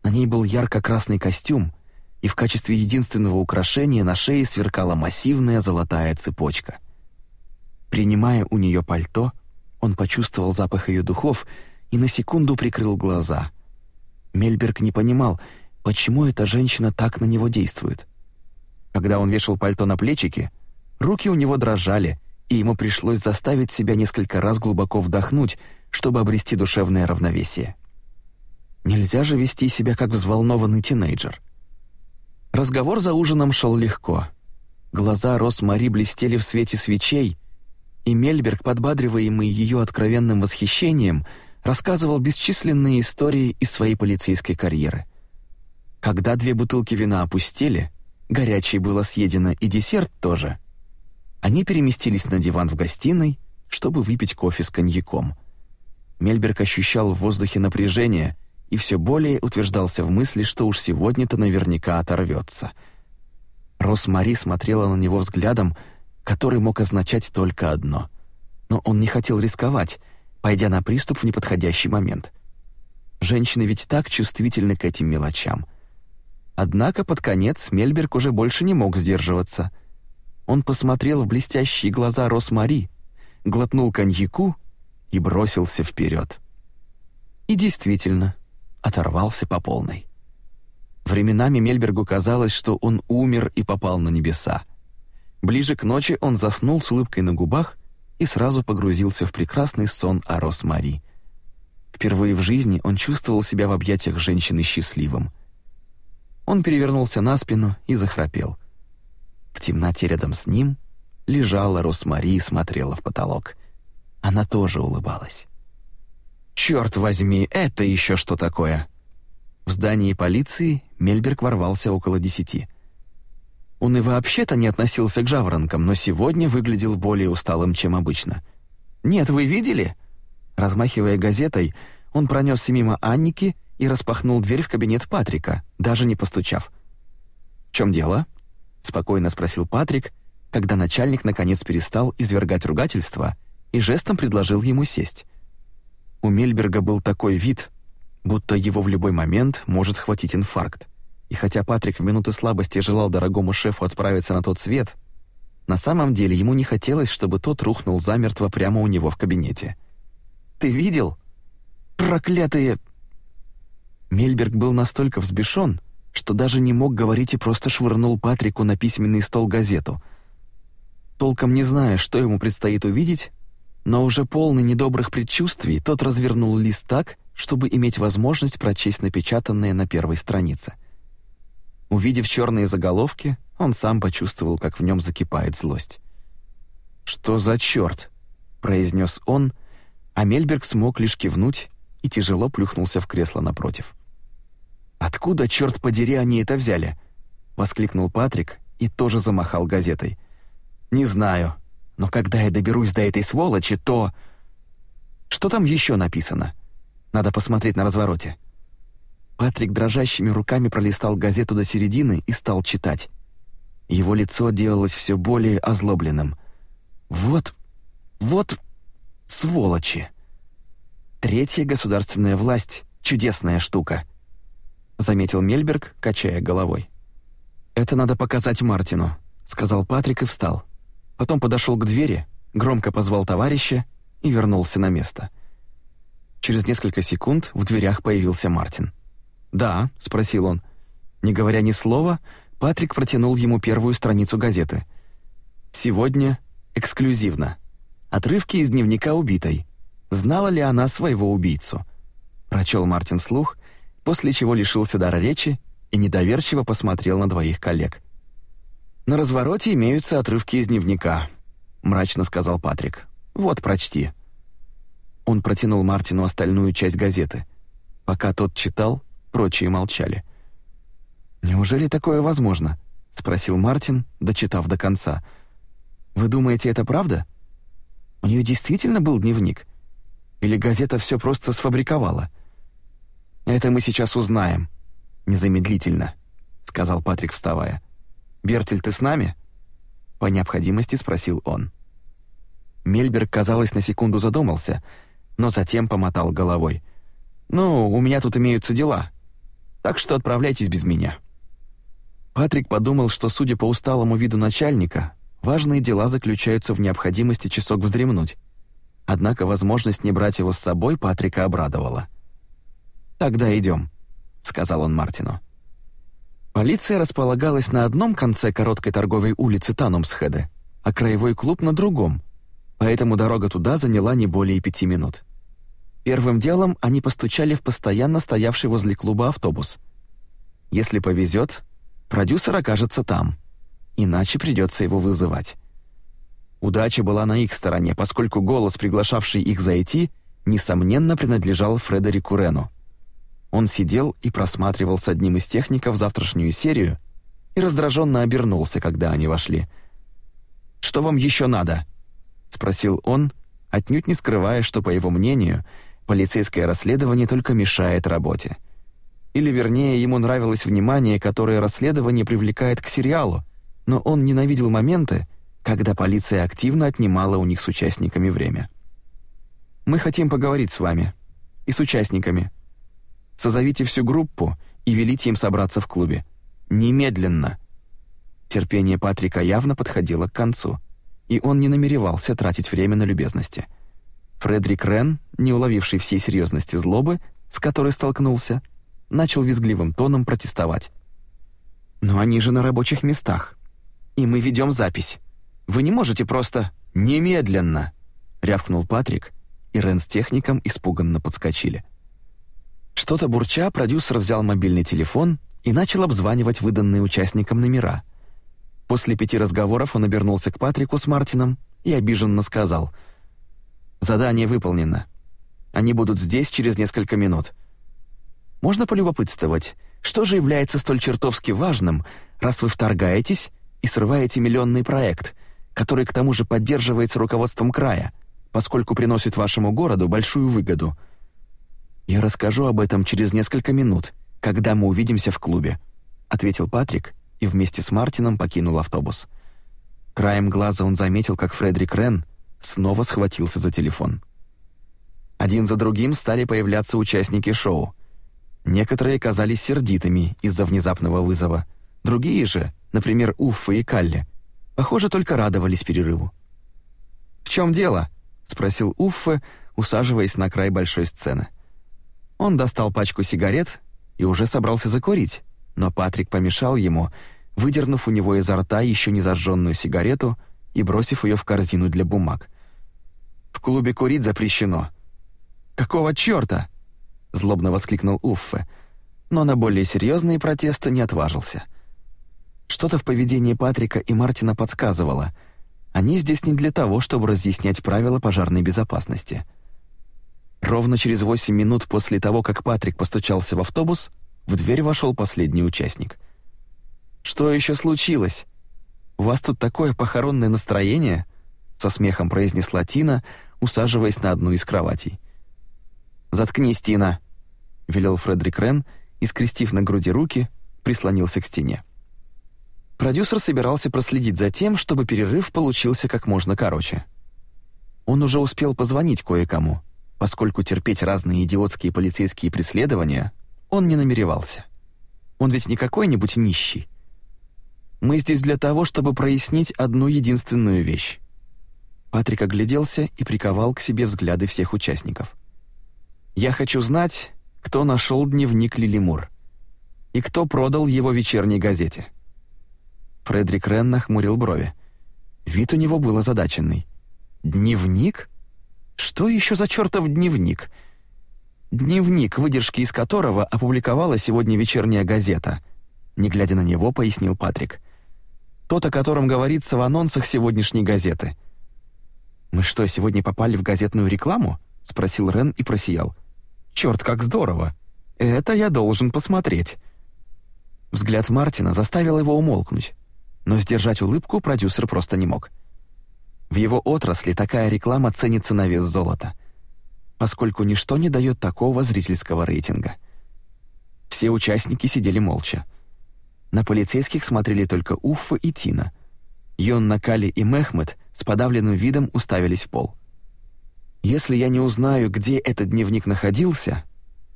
На ней был ярко-красный костюм, и в качестве единственного украшения на шее сверкала массивная золотая цепочка. Принимая у нее пальто, он почувствовал запах ее духов и на секунду прикрыл глаза. Мельберг не понимал, почему эта женщина так на него действует. Когда он вешал пальто на плечики, руки у него дрожали, и ему пришлось заставить себя несколько раз глубоко вдохнуть, чтобы обрести душевное равновесие. Нельзя же вести себя как взволнованный тинейджер. Разговор за ужином шел легко. Глаза Рос Мари блестели в свете свечей, и Мельберг, подбадриваемый ее откровенным восхищением, рассказывал бесчисленные истории из своей полицейской карьеры. Когда две бутылки вина опустили, горячее было съедено и десерт тоже, они переместились на диван в гостиной, чтобы выпить кофе с коньяком. Мельберг ощущал в воздухе напряжение и все более утверждался в мысли, что уж сегодня-то наверняка оторвется. Рос-Мари смотрела на него взглядом, который мог означать только одно. Но он не хотел рисковать, пойдя на приступ в неподходящий момент. Женщины ведь так чувствительны к этим мелочам. Однако под конец Мельберг уже больше не мог сдерживаться. Он посмотрел в блестящие глаза Рос-Мари, глотнул коньяку и бросился вперед. И действительно, оторвался по полной. Временами Мельбергу казалось, что он умер и попал на небеса. Ближе к ночи он заснул с улыбкой на губах и сразу погрузился в прекрасный сон о Рос-Мари. Впервые в жизни он чувствовал себя в объятиях женщины счастливым. Он перевернулся на спину и захрапел. В темноте рядом с ним лежала Рос-Мари и смотрела в потолок. Она тоже улыбалась. «Черт возьми, это еще что такое?» В здании полиции Мельберг ворвался около десяти. Он и вообще-то не относился к жаворонкам, но сегодня выглядел более усталым, чем обычно. «Нет, вы видели?» Размахивая газетой, он пронесся мимо Анники и распахнул дверь в кабинет Патрика, даже не постучав. «В чем дело?» — спокойно спросил Патрик, когда начальник наконец перестал извергать ругательства и жестом предложил ему сесть. У Мельберга был такой вид, будто его в любой момент может хватить инфаркт. И хотя Патрик в минуты слабости желал дорогому шефу отправиться на тот свет, на самом деле ему не хотелось, чтобы тот рухнул замертво прямо у него в кабинете. «Ты видел? Проклятые...» Мельберг был настолько взбешен, что даже не мог говорить и просто швырнул Патрику на письменный стол газету. Толком не зная, что ему предстоит увидеть, но уже полный недобрых предчувствий, тот развернул лист так, чтобы иметь возможность прочесть напечатанное на первой странице — Увидев черные заголовки, он сам почувствовал, как в нем закипает злость. «Что за черт?» — произнес он, а Мельберг смог лишь кивнуть и тяжело плюхнулся в кресло напротив. «Откуда, черт подери, они это взяли?» — воскликнул Патрик и тоже замахал газетой. «Не знаю, но когда я доберусь до этой сволочи, то...» «Что там еще написано? Надо посмотреть на развороте». Патрик дрожащими руками пролистал газету до середины и стал читать. Его лицо делалось все более озлобленным. «Вот, вот, сволочи! Третья государственная власть — чудесная штука», — заметил Мельберг, качая головой. «Это надо показать Мартину», — сказал Патрик и встал. Потом подошел к двери, громко позвал товарища и вернулся на место. Через несколько секунд в дверях появился Мартин. «Да», — спросил он. Не говоря ни слова, Патрик протянул ему первую страницу газеты. «Сегодня эксклюзивно. Отрывки из дневника убитой. Знала ли она своего убийцу?» Прочел Мартин слух, после чего лишился дара речи и недоверчиво посмотрел на двоих коллег. «На развороте имеются отрывки из дневника», — мрачно сказал Патрик. «Вот, прочти». Он протянул Мартину остальную часть газеты. Пока тот читал, Прочие молчали. «Неужели такое возможно?» — спросил Мартин, дочитав до конца. «Вы думаете, это правда? У нее действительно был дневник? Или газета все просто сфабриковала?» «Это мы сейчас узнаем. Незамедлительно», — сказал Патрик, вставая. «Бертель, ты с нами?» По необходимости спросил он. Мельберг, казалось, на секунду задумался, но затем помотал головой — «Ну, у меня тут имеются дела, так что отправляйтесь без меня». Патрик подумал, что, судя по усталому виду начальника, важные дела заключаются в необходимости часок вздремнуть. Однако возможность не брать его с собой Патрика обрадовала. «Тогда идем», — сказал он Мартину. Полиция располагалась на одном конце короткой торговой улицы Танумсхеде, а краевой клуб на другом, поэтому дорога туда заняла не более пяти минут. Первым делом они постучали в постоянно стоявший возле клуба автобус. Если повезет, продюсер окажется там, иначе придется его вызывать. Удача была на их стороне, поскольку голос, приглашавший их зайти, несомненно принадлежал Фредерику Рену. Он сидел и просматривал с одним из техников завтрашнюю серию и раздраженно обернулся, когда они вошли. «Что вам еще надо?» — спросил он, отнюдь не скрывая, что, по его мнению, полицейское расследование только мешает работе. Или, вернее, ему нравилось внимание, которое расследование привлекает к сериалу, но он ненавидел моменты, когда полиция активно отнимала у них с участниками время. «Мы хотим поговорить с вами. И с участниками. Созовите всю группу и велите им собраться в клубе. Немедленно!» Терпение Патрика явно подходило к концу, и он не намеревался тратить время на любезности. Фредерик Рен, не уловивший всей серьезности злобы, с которой столкнулся, начал визгливым тоном протестовать. «Но они же на рабочих местах, и мы ведем запись. Вы не можете просто немедленно!» — рявкнул Патрик, и Рен с техником испуганно подскочили. Что-то бурча, продюсер взял мобильный телефон и начал обзванивать выданные участникам номера. После пяти разговоров он обернулся к Патрику с Мартином и обиженно сказал «Задание выполнено. Они будут здесь через несколько минут. Можно полюбопытствовать, что же является столь чертовски важным, раз вы вторгаетесь и срываете миллионный проект, который к тому же поддерживается руководством края, поскольку приносит вашему городу большую выгоду. Я расскажу об этом через несколько минут, когда мы увидимся в клубе, ответил Патрик и вместе с Мартином покинул автобус. Краем глаза он заметил, как Фредерик Рен снова схватился за телефон. Один за другим стали появляться участники шоу. Некоторые казались сердитыми из-за внезапного вызова, другие же, например, Уффа и Калли, похоже, только радовались перерыву. «В чем дело?» — спросил Уффе, усаживаясь на край большой сцены. Он достал пачку сигарет и уже собрался закурить, но Патрик помешал ему, выдернув у него изо рта еще не зажженную сигарету и бросив ее в корзину для бумаг. «В клубе курить запрещено». «Какого чёрта?» — злобно воскликнул Уффе, но на более серьезные протесты не отважился. Что-то в поведении Патрика и Мартина подсказывало. Они здесь не для того, чтобы разъяснять правила пожарной безопасности. Ровно через восемь минут после того, как Патрик постучался в автобус, в дверь вошел последний участник. «Что еще случилось? У вас тут такое похоронное настроение?» со смехом произнесла Тина, усаживаясь на одну из кроватей. «Заткнись, Тина!» — велел Фредерик Рен и, скрестив на груди руки, прислонился к стене. Продюсер собирался проследить за тем, чтобы перерыв получился как можно короче. Он уже успел позвонить кое-кому, поскольку терпеть разные идиотские полицейские преследования он не намеревался. Он ведь не какой-нибудь нищий. Мы здесь для того, чтобы прояснить одну единственную вещь. Патрик огляделся и приковал к себе взгляды всех участников. Я хочу знать, кто нашел дневник Лилимур и кто продал его вечерней газете. Фредерик Рен нахмурил брови. Вид у него был озадаченный. Дневник? Что еще за чертов дневник? Дневник, выдержки из которого опубликовала сегодня вечерняя газета. Не глядя на него, пояснил Патрик. Тот, о котором говорится в анонсах сегодняшней газеты. Мы что, сегодня попали в газетную рекламу? спросил Рен и просиял. Черт, как здорово! Это я должен посмотреть. Взгляд Мартина заставил его умолкнуть, но сдержать улыбку продюсер просто не мог. В его отрасли такая реклама ценится на вес золота — поскольку ничто не дает такого зрительского рейтинга. Все участники сидели молча. На полицейских смотрели только Уффа и Тина. Йонна Кали и Мехмед с подавленным видом уставились в пол. «Если я не узнаю, где этот дневник находился,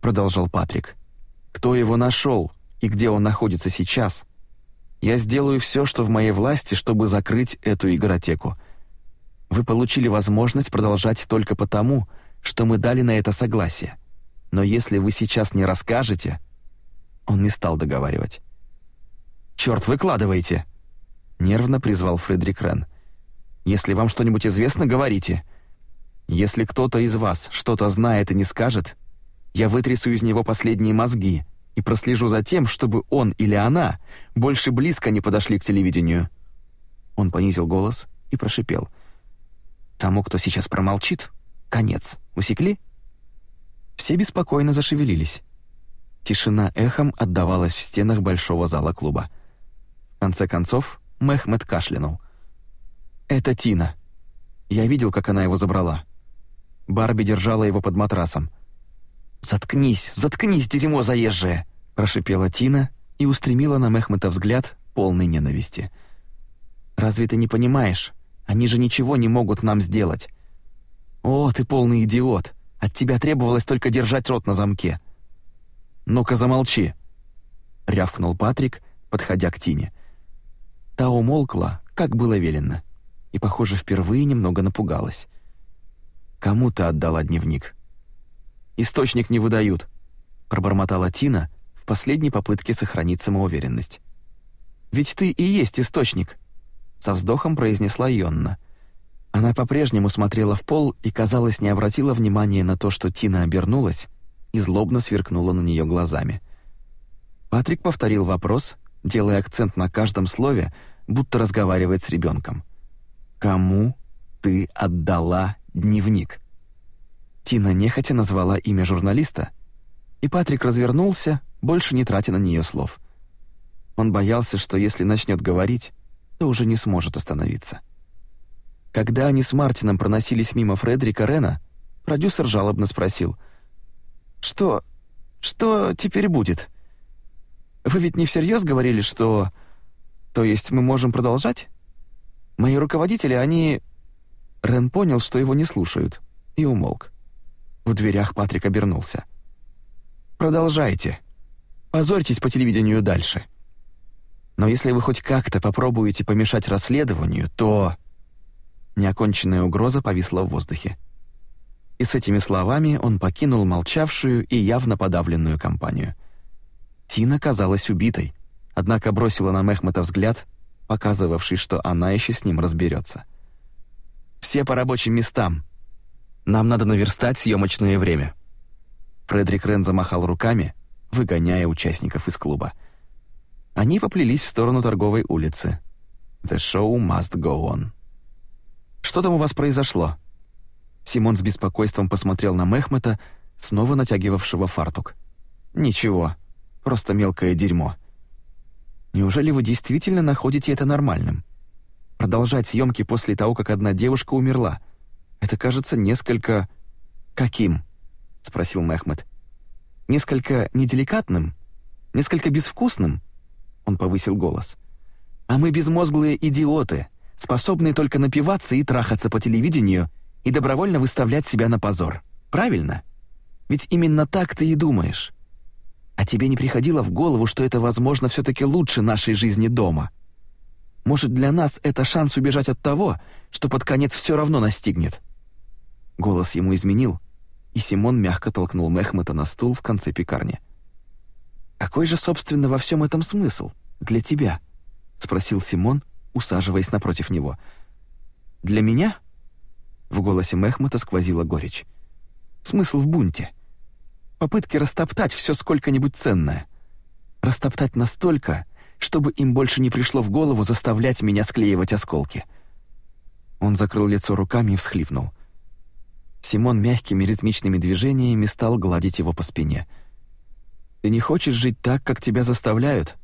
продолжал Патрик. «Кто его нашел и где он находится сейчас? Я сделаю все, что в моей власти, чтобы закрыть эту игротеку. Вы получили возможность продолжать только потому, что мы дали на это согласие. Но если вы сейчас не расскажете...» Он не стал договаривать. «Черт, выкладывайте!» Нервно призвал Фредерик Рен. «Если вам что-нибудь известно, говорите. Если кто-то из вас что-то знает и не скажет, я вытрясу из него последние мозги и прослежу за тем, чтобы он или она больше близко не подошли к телевидению». Он понизил голос и прошипел. «Тому, кто сейчас промолчит, конец. Усекли?» Все беспокойно зашевелились. Тишина эхом отдавалась в стенах большого зала клуба. В конце концов, Мехмед кашлянул. «Это Тина. Я видел, как она его забрала. Барби держала его под матрасом. «Заткнись, заткнись, дерьмо заезжее!» прошипела Тина и устремила на Мехмета взгляд полный ненависти. «Разве ты не понимаешь? Они же ничего не могут нам сделать. О, ты полный идиот! От тебя требовалось только держать рот на замке». «Ну-ка замолчи!» — рявкнул Патрик, подходя к Тине. Та умолкла, как было велено, и, похоже, впервые немного напугалась. «Кому ты отдала дневник?» «Источник не выдают», — пробормотала Тина в последней попытке сохранить самоуверенность. «Ведь ты и есть источник», — со вздохом произнесла Йонна. Она по-прежнему смотрела в пол и, казалось, не обратила внимания на то, что Тина обернулась и злобно сверкнула на нее глазами. Патрик повторил вопрос, делая акцент на каждом слове, будто разговаривает с ребенком. «Кому ты отдала дневник. Тина нехотя назвала имя журналиста, и Патрик развернулся, больше не тратя на нее слов. Он боялся, что если начнет говорить, то уже не сможет остановиться. Когда они с Мартином проносились мимо Фредерика Рена, продюсер жалобно спросил, «Что... что теперь будет? Вы ведь не всерьез говорили, что... То есть мы можем продолжать? Мои руководители, они... Рен понял, что его не слушают, и умолк. В дверях Патрик обернулся. «Продолжайте. Позорьтесь по телевидению дальше. Но если вы хоть как-то попробуете помешать расследованию, то...» Неоконченная угроза повисла в воздухе. И с этими словами он покинул молчавшую и явно подавленную компанию. Тина казалась убитой, однако бросила на Мехмета взгляд, показывавший, что она еще с ним разберется. Все по рабочим местам. Нам надо наверстать съемочное время». Фредерик Рен замахал руками, выгоняя участников из клуба. Они поплелись в сторону торговой улицы. «The show must go on». «Что там у вас произошло?» Симон с беспокойством посмотрел на Мехмета, снова натягивавшего фартук. «Ничего, просто мелкое дерьмо». «Неужели вы действительно находите это нормальным?» продолжать съемки после того, как одна девушка умерла. Это кажется несколько... «Каким?» — спросил Мехмед. «Несколько неделикатным? Несколько безвкусным?» Он повысил голос. «А мы безмозглые идиоты, способные только напиваться и трахаться по телевидению и добровольно выставлять себя на позор. Правильно? Ведь именно так ты и думаешь. А тебе не приходило в голову, что это, возможно, все таки лучше нашей жизни дома?» Может, для нас это шанс убежать от того, что под конец все равно настигнет». Голос ему изменил, и Симон мягко толкнул Мехмета на стул в конце пекарни. «Какой же, собственно, во всем этом смысл? Для тебя?» — спросил Симон, усаживаясь напротив него. «Для меня?» В голосе Мехмета сквозила горечь. «Смысл в бунте. Попытки растоптать все сколько-нибудь ценное. Растоптать настолько, чтобы им больше не пришло в голову заставлять меня склеивать осколки. Он закрыл лицо руками и всхлипнул. Симон мягкими ритмичными движениями стал гладить его по спине. «Ты не хочешь жить так, как тебя заставляют?»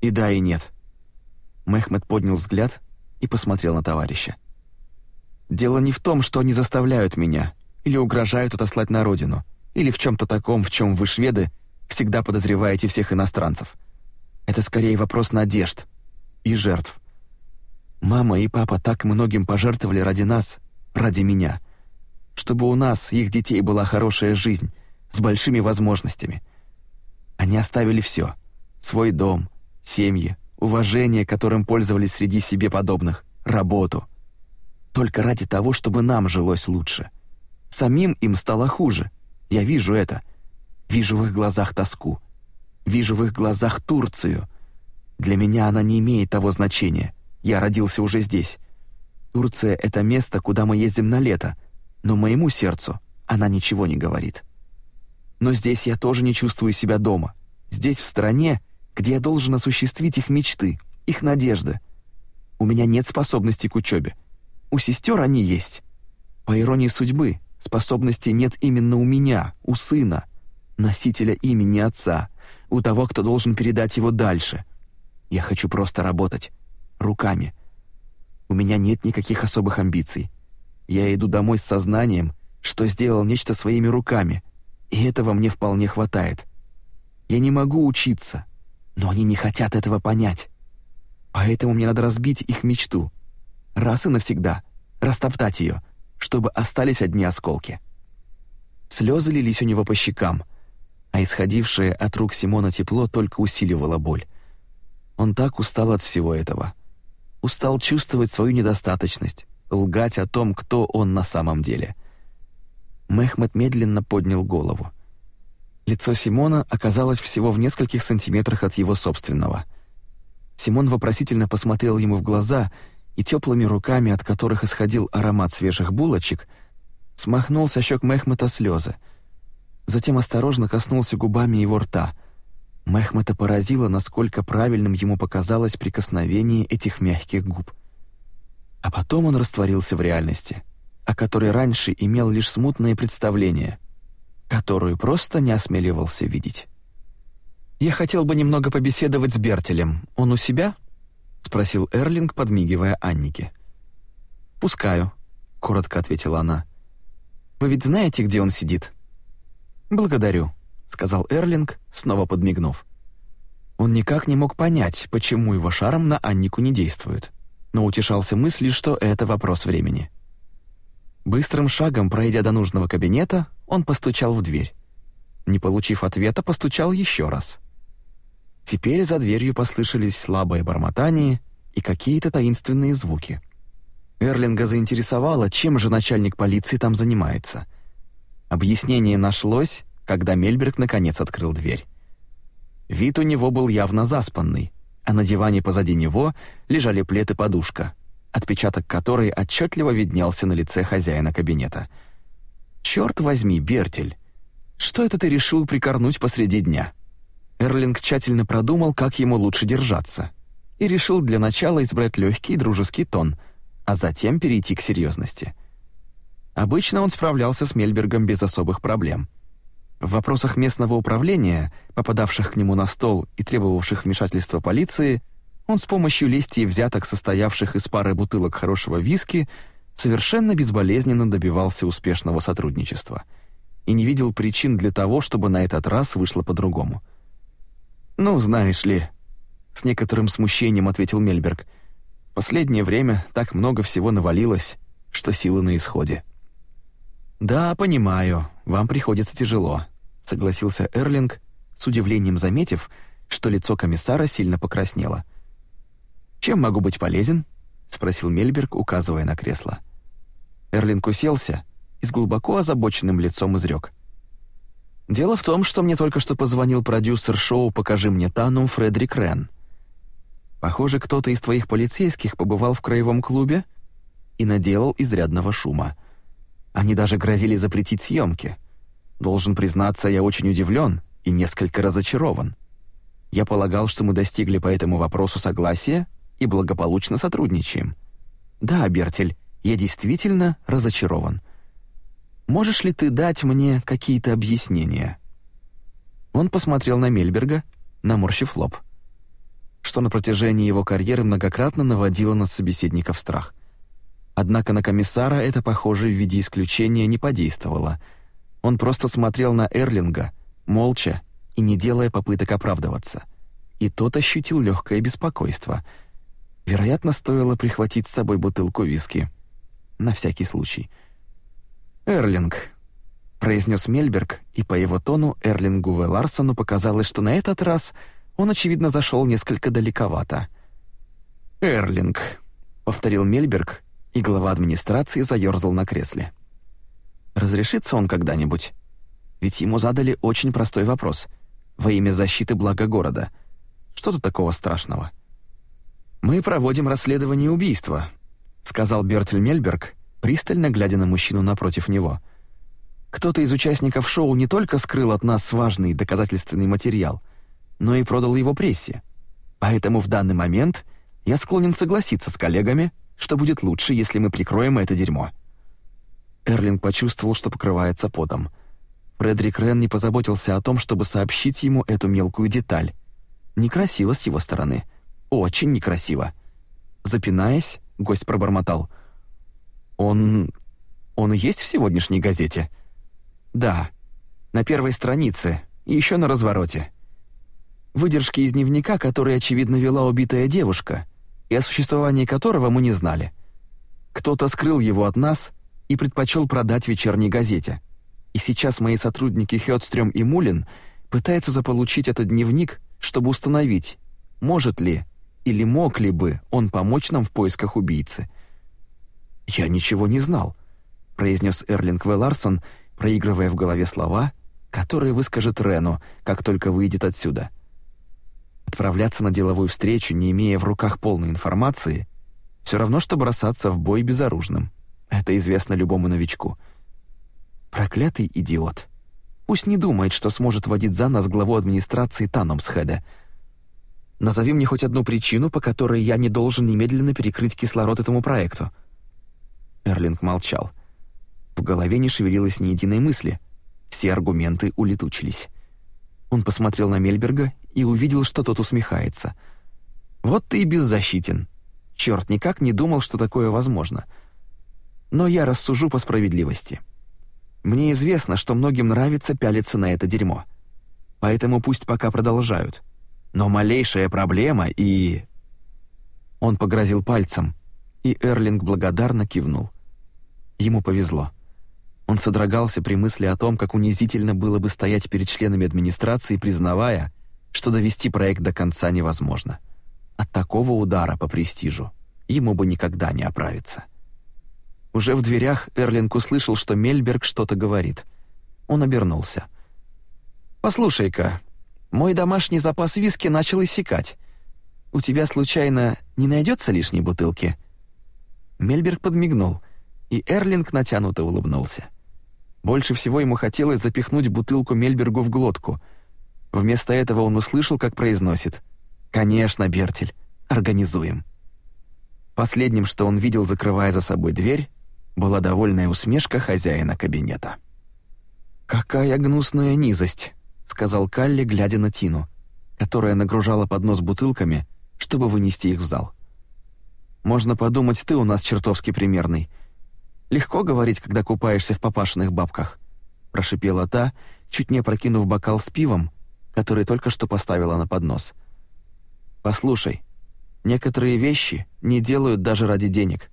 «И да, и нет». Мехмед поднял взгляд и посмотрел на товарища. «Дело не в том, что они заставляют меня или угрожают отослать на родину, или в чем то таком, в чем вы, шведы, всегда подозреваете всех иностранцев. Это скорее вопрос надежд и жертв. Мама и папа так многим пожертвовали ради нас, ради меня, чтобы у нас, их детей, была хорошая жизнь, с большими возможностями. Они оставили все — свой дом, семьи, уважение, которым пользовались среди себе подобных, работу. Только ради того, чтобы нам жилось лучше. Самим им стало хуже. Я вижу это. Вижу в их глазах тоску. Вижу в их глазах Турцию. Для меня она не имеет того значения. Я родился уже здесь. Турция — это место, куда мы ездим на лето, но моему сердцу она ничего не говорит. Но здесь я тоже не чувствую себя дома. Здесь, в стране, где я должен осуществить их мечты, их надежды. У меня нет способностей к учебе. У сестер они есть. По иронии судьбы, способностей нет именно у меня, у сына, носителя имени отца, у того, кто должен передать его дальше. Я хочу просто работать. Руками. У меня нет никаких особых амбиций. Я иду домой с сознанием, что сделал нечто своими руками, и этого мне вполне хватает. Я не могу учиться, но они не хотят этого понять. Поэтому мне надо разбить их мечту. Раз и навсегда. Растоптать ее, чтобы остались одни осколки. Слезы лились у него по щекам, а исходившее от рук Симона тепло только усиливало боль. Он так устал от всего этого. Устал чувствовать свою недостаточность, лгать о том, кто он на самом деле. Мехмед медленно поднял голову. Лицо Симона оказалось всего в нескольких сантиметрах от его собственного. Симон вопросительно посмотрел ему в глаза и теплыми руками, от которых исходил аромат свежих булочек, смахнул со щек Мехмета слезы — затем осторожно коснулся губами его рта. Мехмета поразило, насколько правильным ему показалось прикосновение этих мягких губ. А потом он растворился в реальности, о которой раньше имел лишь смутное представление, которую просто не осмеливался видеть. «Я хотел бы немного побеседовать с Бертелем. Он у себя?» — спросил Эрлинг, подмигивая Аннике. «Пускаю», — коротко ответила она. «Вы ведь знаете, где он сидит?» «Благодарю», — сказал Эрлинг, снова подмигнув. Он никак не мог понять, почему его шарм на Аннику не действует, но утешался мыслью, что это вопрос времени. Быстрым шагом, пройдя до нужного кабинета, он постучал в дверь. Не получив ответа, постучал еще раз. Теперь за дверью послышались слабое бормотание и какие-то таинственные звуки. Эрлинга заинтересовало, чем же начальник полиции там занимается — Объяснение нашлось, когда Мельберг наконец открыл дверь. Вид у него был явно заспанный, а на диване позади него лежали плед и подушка, отпечаток которой отчетливо виднелся на лице хозяина кабинета. «Черт возьми, Бертель, что это ты решил прикорнуть посреди дня?» Эрлинг тщательно продумал, как ему лучше держаться, и решил для начала избрать легкий дружеский тон, а затем перейти к серьезности — Обычно он справлялся с Мельбергом без особых проблем. В вопросах местного управления, попадавших к нему на стол и требовавших вмешательства полиции, он с помощью лести и взяток, состоявших из пары бутылок хорошего виски, совершенно безболезненно добивался успешного сотрудничества и не видел причин для того, чтобы на этот раз вышло по-другому. «Ну, знаешь ли», — с некоторым смущением ответил Мельберг, «в последнее время так много всего навалилось, что силы на исходе». «Да, понимаю, вам приходится тяжело», — согласился Эрлинг, с удивлением заметив, что лицо комиссара сильно покраснело. «Чем могу быть полезен?» — спросил Мельберг, указывая на кресло. Эрлинг уселся и с глубоко озабоченным лицом изрек. «Дело в том, что мне только что позвонил продюсер шоу «Покажи мне Тану» Фредерик Рен. Похоже, кто-то из твоих полицейских побывал в краевом клубе и наделал изрядного шума. Они даже грозили запретить съемки. Должен признаться, я очень удивлен и несколько разочарован. Я полагал, что мы достигли по этому вопросу согласия и благополучно сотрудничаем. Да, Бертель, я действительно разочарован. Можешь ли ты дать мне какие-то объяснения?» Он посмотрел на Мельберга, наморщив лоб, что на протяжении его карьеры многократно наводило на собеседников страх. Однако на комиссара это, похоже, в виде исключения не подействовало. Он просто смотрел на Эрлинга, молча и не делая попыток оправдываться. И тот ощутил легкое беспокойство. Вероятно, стоило прихватить с собой бутылку виски. На всякий случай. «Эрлинг, произнес Мельберг, и по его тону Эрлингу В. Ларсону показалось, что на этот раз он, очевидно, зашел несколько далековато. «Эрлинг», — повторил Мельберг, и глава администрации заерзал на кресле. «Разрешится он когда-нибудь? Ведь ему задали очень простой вопрос. Во имя защиты блага города. Что тут такого страшного?» «Мы проводим расследование убийства», — сказал Бертель Мельберг, пристально глядя на мужчину напротив него — кто-то из участников шоу не только скрыл от нас важный доказательственный материал, но и продал его прессе. Поэтому в данный момент я склонен согласиться с коллегами, что будет лучше, если мы прикроем это дерьмо». Эрлинг почувствовал, что покрывается потом. Фредерик Рен не позаботился о том, чтобы сообщить ему эту мелкую деталь. Некрасиво с его стороны. Очень некрасиво. Запинаясь, гость пробормотал. «Он... он есть в сегодняшней газете?» Да, на первой странице и еще на развороте. Выдержки из дневника, который, очевидно, вела убитая девушка, и о существовании которого мы не знали. Кто-то скрыл его от нас и предпочел продать вечерней газете. И сейчас мои сотрудники Хёдстрём и Мулин пытаются заполучить этот дневник, чтобы установить, может ли или мог ли бы он помочь нам в поисках убийцы. «Я ничего не знал», — произнес Эрлинг В. Проигрывая в голове слова, которые выскажет Рену, как только выйдет отсюда. Отправляться на деловую встречу, не имея в руках полной информации, все равно, что бросаться в бой безоружным. Это известно любому новичку. Проклятый идиот. Пусть не думает, что сможет водить за нас главу администрации Таномсхеда. Назови мне хоть одну причину, по которой я не должен немедленно перекрыть кислород этому проекту. Эрлинг молчал. В голове не шевелилось ни единой мысли. Все аргументы улетучились. Он посмотрел на Мельберга и увидел, что тот усмехается. «Вот ты и беззащитен. Черт, никак не думал, что такое возможно. Но я рассужу по справедливости. Мне известно, что многим нравится пялиться на это дерьмо. Поэтому пусть пока продолжают. Но малейшая проблема и...» Он погрозил пальцем, и Эрлинг благодарно кивнул. Ему повезло. Он содрогался при мысли о том, как унизительно было бы стоять перед членами администрации, признавая, что довести проект до конца невозможно. От такого удара по престижу ему бы никогда не оправиться. Уже в дверях Эрлинг услышал, что Мельберг что-то говорит. Он обернулся. «Послушай-ка, мой домашний запас виски начал иссякать. У тебя, случайно, не найдется лишней бутылки?» Мельберг подмигнул, и Эрлинг натянуто улыбнулся. Больше всего ему хотелось запихнуть бутылку Мельбергу в глотку. Вместо этого он услышал, как произносит «Конечно, Бертель, организуем». Последним, что он видел, закрывая за собой дверь, была довольная усмешка хозяина кабинета. «Какая гнусная низость», — сказал Калли, глядя на Тину, которая нагружала поднос бутылками, чтобы вынести их в зал. «Можно подумать, ты у нас чертовски примерный. Легко говорить, когда купаешься в папашиных бабках», — прошипела та, чуть не прокинув бокал с пивом, который только что поставила на поднос. «Послушай, некоторые вещи не делают даже ради денег».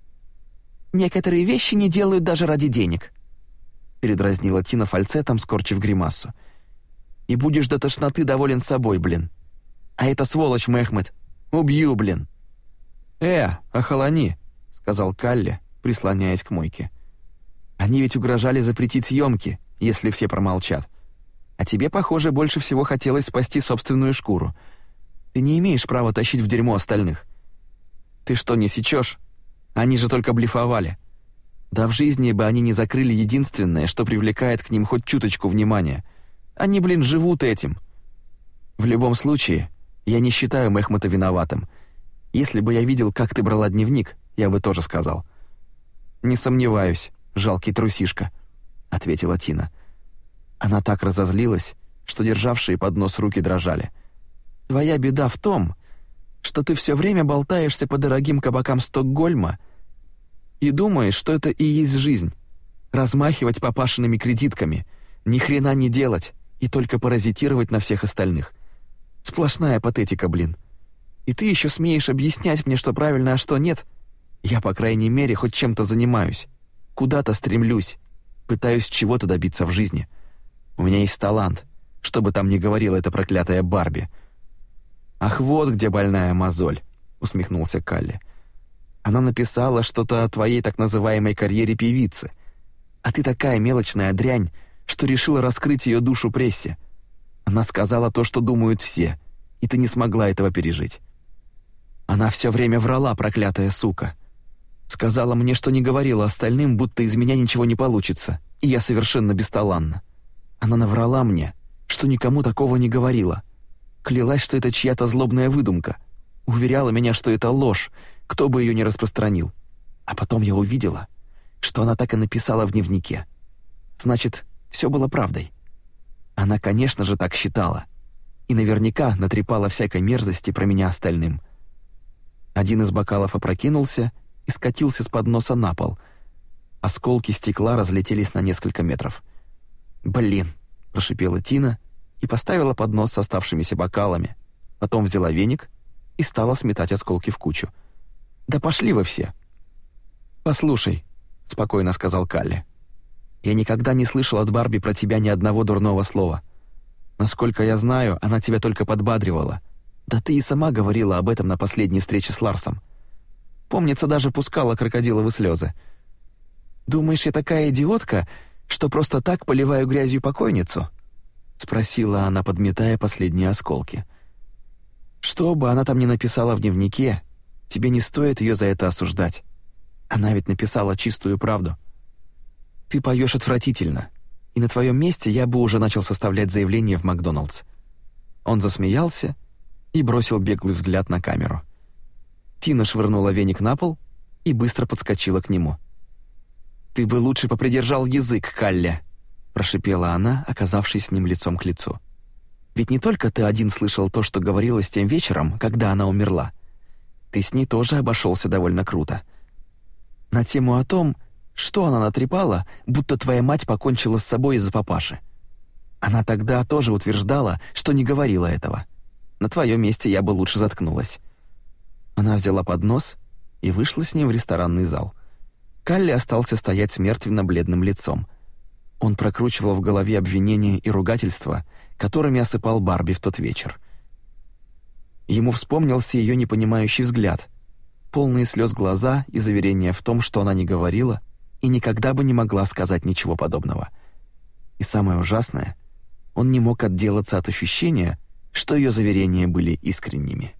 «Некоторые вещи не делают даже ради денег», — передразнила Тина фальцетом, скорчив гримасу. «И будешь до тошноты доволен собой, блин. А это сволочь Мехмед. Убью, блин». «Э, охолони», — сказал Калли, прислоняясь к мойке. «Они ведь угрожали запретить съемки, если все промолчат. А тебе, похоже, больше всего хотелось спасти собственную шкуру. Ты не имеешь права тащить в дерьмо остальных. Ты что, не сечешь? Они же только блефовали. Да в жизни бы они не закрыли единственное, что привлекает к ним хоть чуточку внимания. Они, блин, живут этим. В любом случае, я не считаю Мехмата виноватым. Если бы я видел, как ты брала дневник, я бы тоже сказал. «Не сомневаюсь, жалкий трусишка», — ответила Тина. Она так разозлилась, что державшие под нос руки дрожали. «Твоя беда в том, что ты все время болтаешься по дорогим кабакам Стокгольма и думаешь, что это и есть жизнь. Размахивать папашиными кредитками, ни хрена не делать и только паразитировать на всех остальных. Сплошная патетика, блин. И ты еще смеешь объяснять мне, что правильно, а что нет — я, по крайней мере, хоть чем-то занимаюсь. Куда-то стремлюсь. пытаюсь чего-то добиться в жизни. У меня есть талант, что бы там ни говорила эта проклятая Барби. Ах, вот где больная мозоль, усмехнулся Калли. Она написала что-то о твоей так называемой карьере певицы. А ты такая мелочная дрянь, что решила раскрыть ее душу прессе. Она сказала то, что думают все, и ты не смогла этого пережить. Она все время врала, проклятая сука. Сказала мне, что не говорила остальным, будто из меня ничего не получится, и я совершенно бесталанна. Она наврала мне, что никому такого не говорила. Клялась, что это чья-то злобная выдумка. Уверяла меня, что это ложь, кто бы ее не распространил. А потом я увидела, что она так и написала в дневнике. Значит, все было правдой. Она, конечно же, так считала. И наверняка натрепала всякой мерзости про меня остальным. Один из бокалов опрокинулся и скатился с подноса на пол. Осколки стекла разлетелись на несколько метров. «Блин!» — прошипела Тина и поставила поднос с оставшимися бокалами. Потом взяла веник и стала сметать осколки в кучу. «Да пошли вы все!» «Послушай», — спокойно сказал Калли. «Я никогда не слышал от Барби про тебя ни одного дурного слова. Насколько я знаю, она тебя только подбадривала. Да ты и сама говорила об этом на последней встрече с Ларсом. Помнится, даже пускала крокодиловые слезы. Думаешь, я такая идиотка, что просто так поливаю грязью покойницу?» — спросила она, подметая последние осколки. «Что бы она там ни написала в дневнике, тебе не стоит ее за это осуждать. Она ведь написала чистую правду. Ты поешь отвратительно, и на твоем месте я бы уже начал составлять заявление в Макдоналдс». Он засмеялся и бросил беглый взгляд на камеру. Тина швырнула веник на пол и быстро подскочила к нему. «Ты бы лучше попридержал язык, Калля!» прошипела она, оказавшись с ним лицом к лицу. «Ведь не только ты один слышал то, что говорилось тем вечером, когда она умерла. Ты с ней тоже обошелся довольно круто. На тему о том, что она натрепала, будто твоя мать покончила с собой из-за папаши. Она тогда тоже утверждала, что не говорила этого. На твоем месте я бы лучше заткнулась. Она взяла поднос и вышла с ним в ресторанный зал. Калли остался стоять с мертвенно-бледным лицом. Он прокручивал в голове обвинения и ругательства, которыми осыпал Барби в тот вечер. Ему вспомнился ее непонимающий взгляд, полные слез глаза и заверения в том, что она не говорила и никогда бы не могла сказать ничего подобного. И самое ужасное, он не мог отделаться от ощущения, что ее заверения были искренними.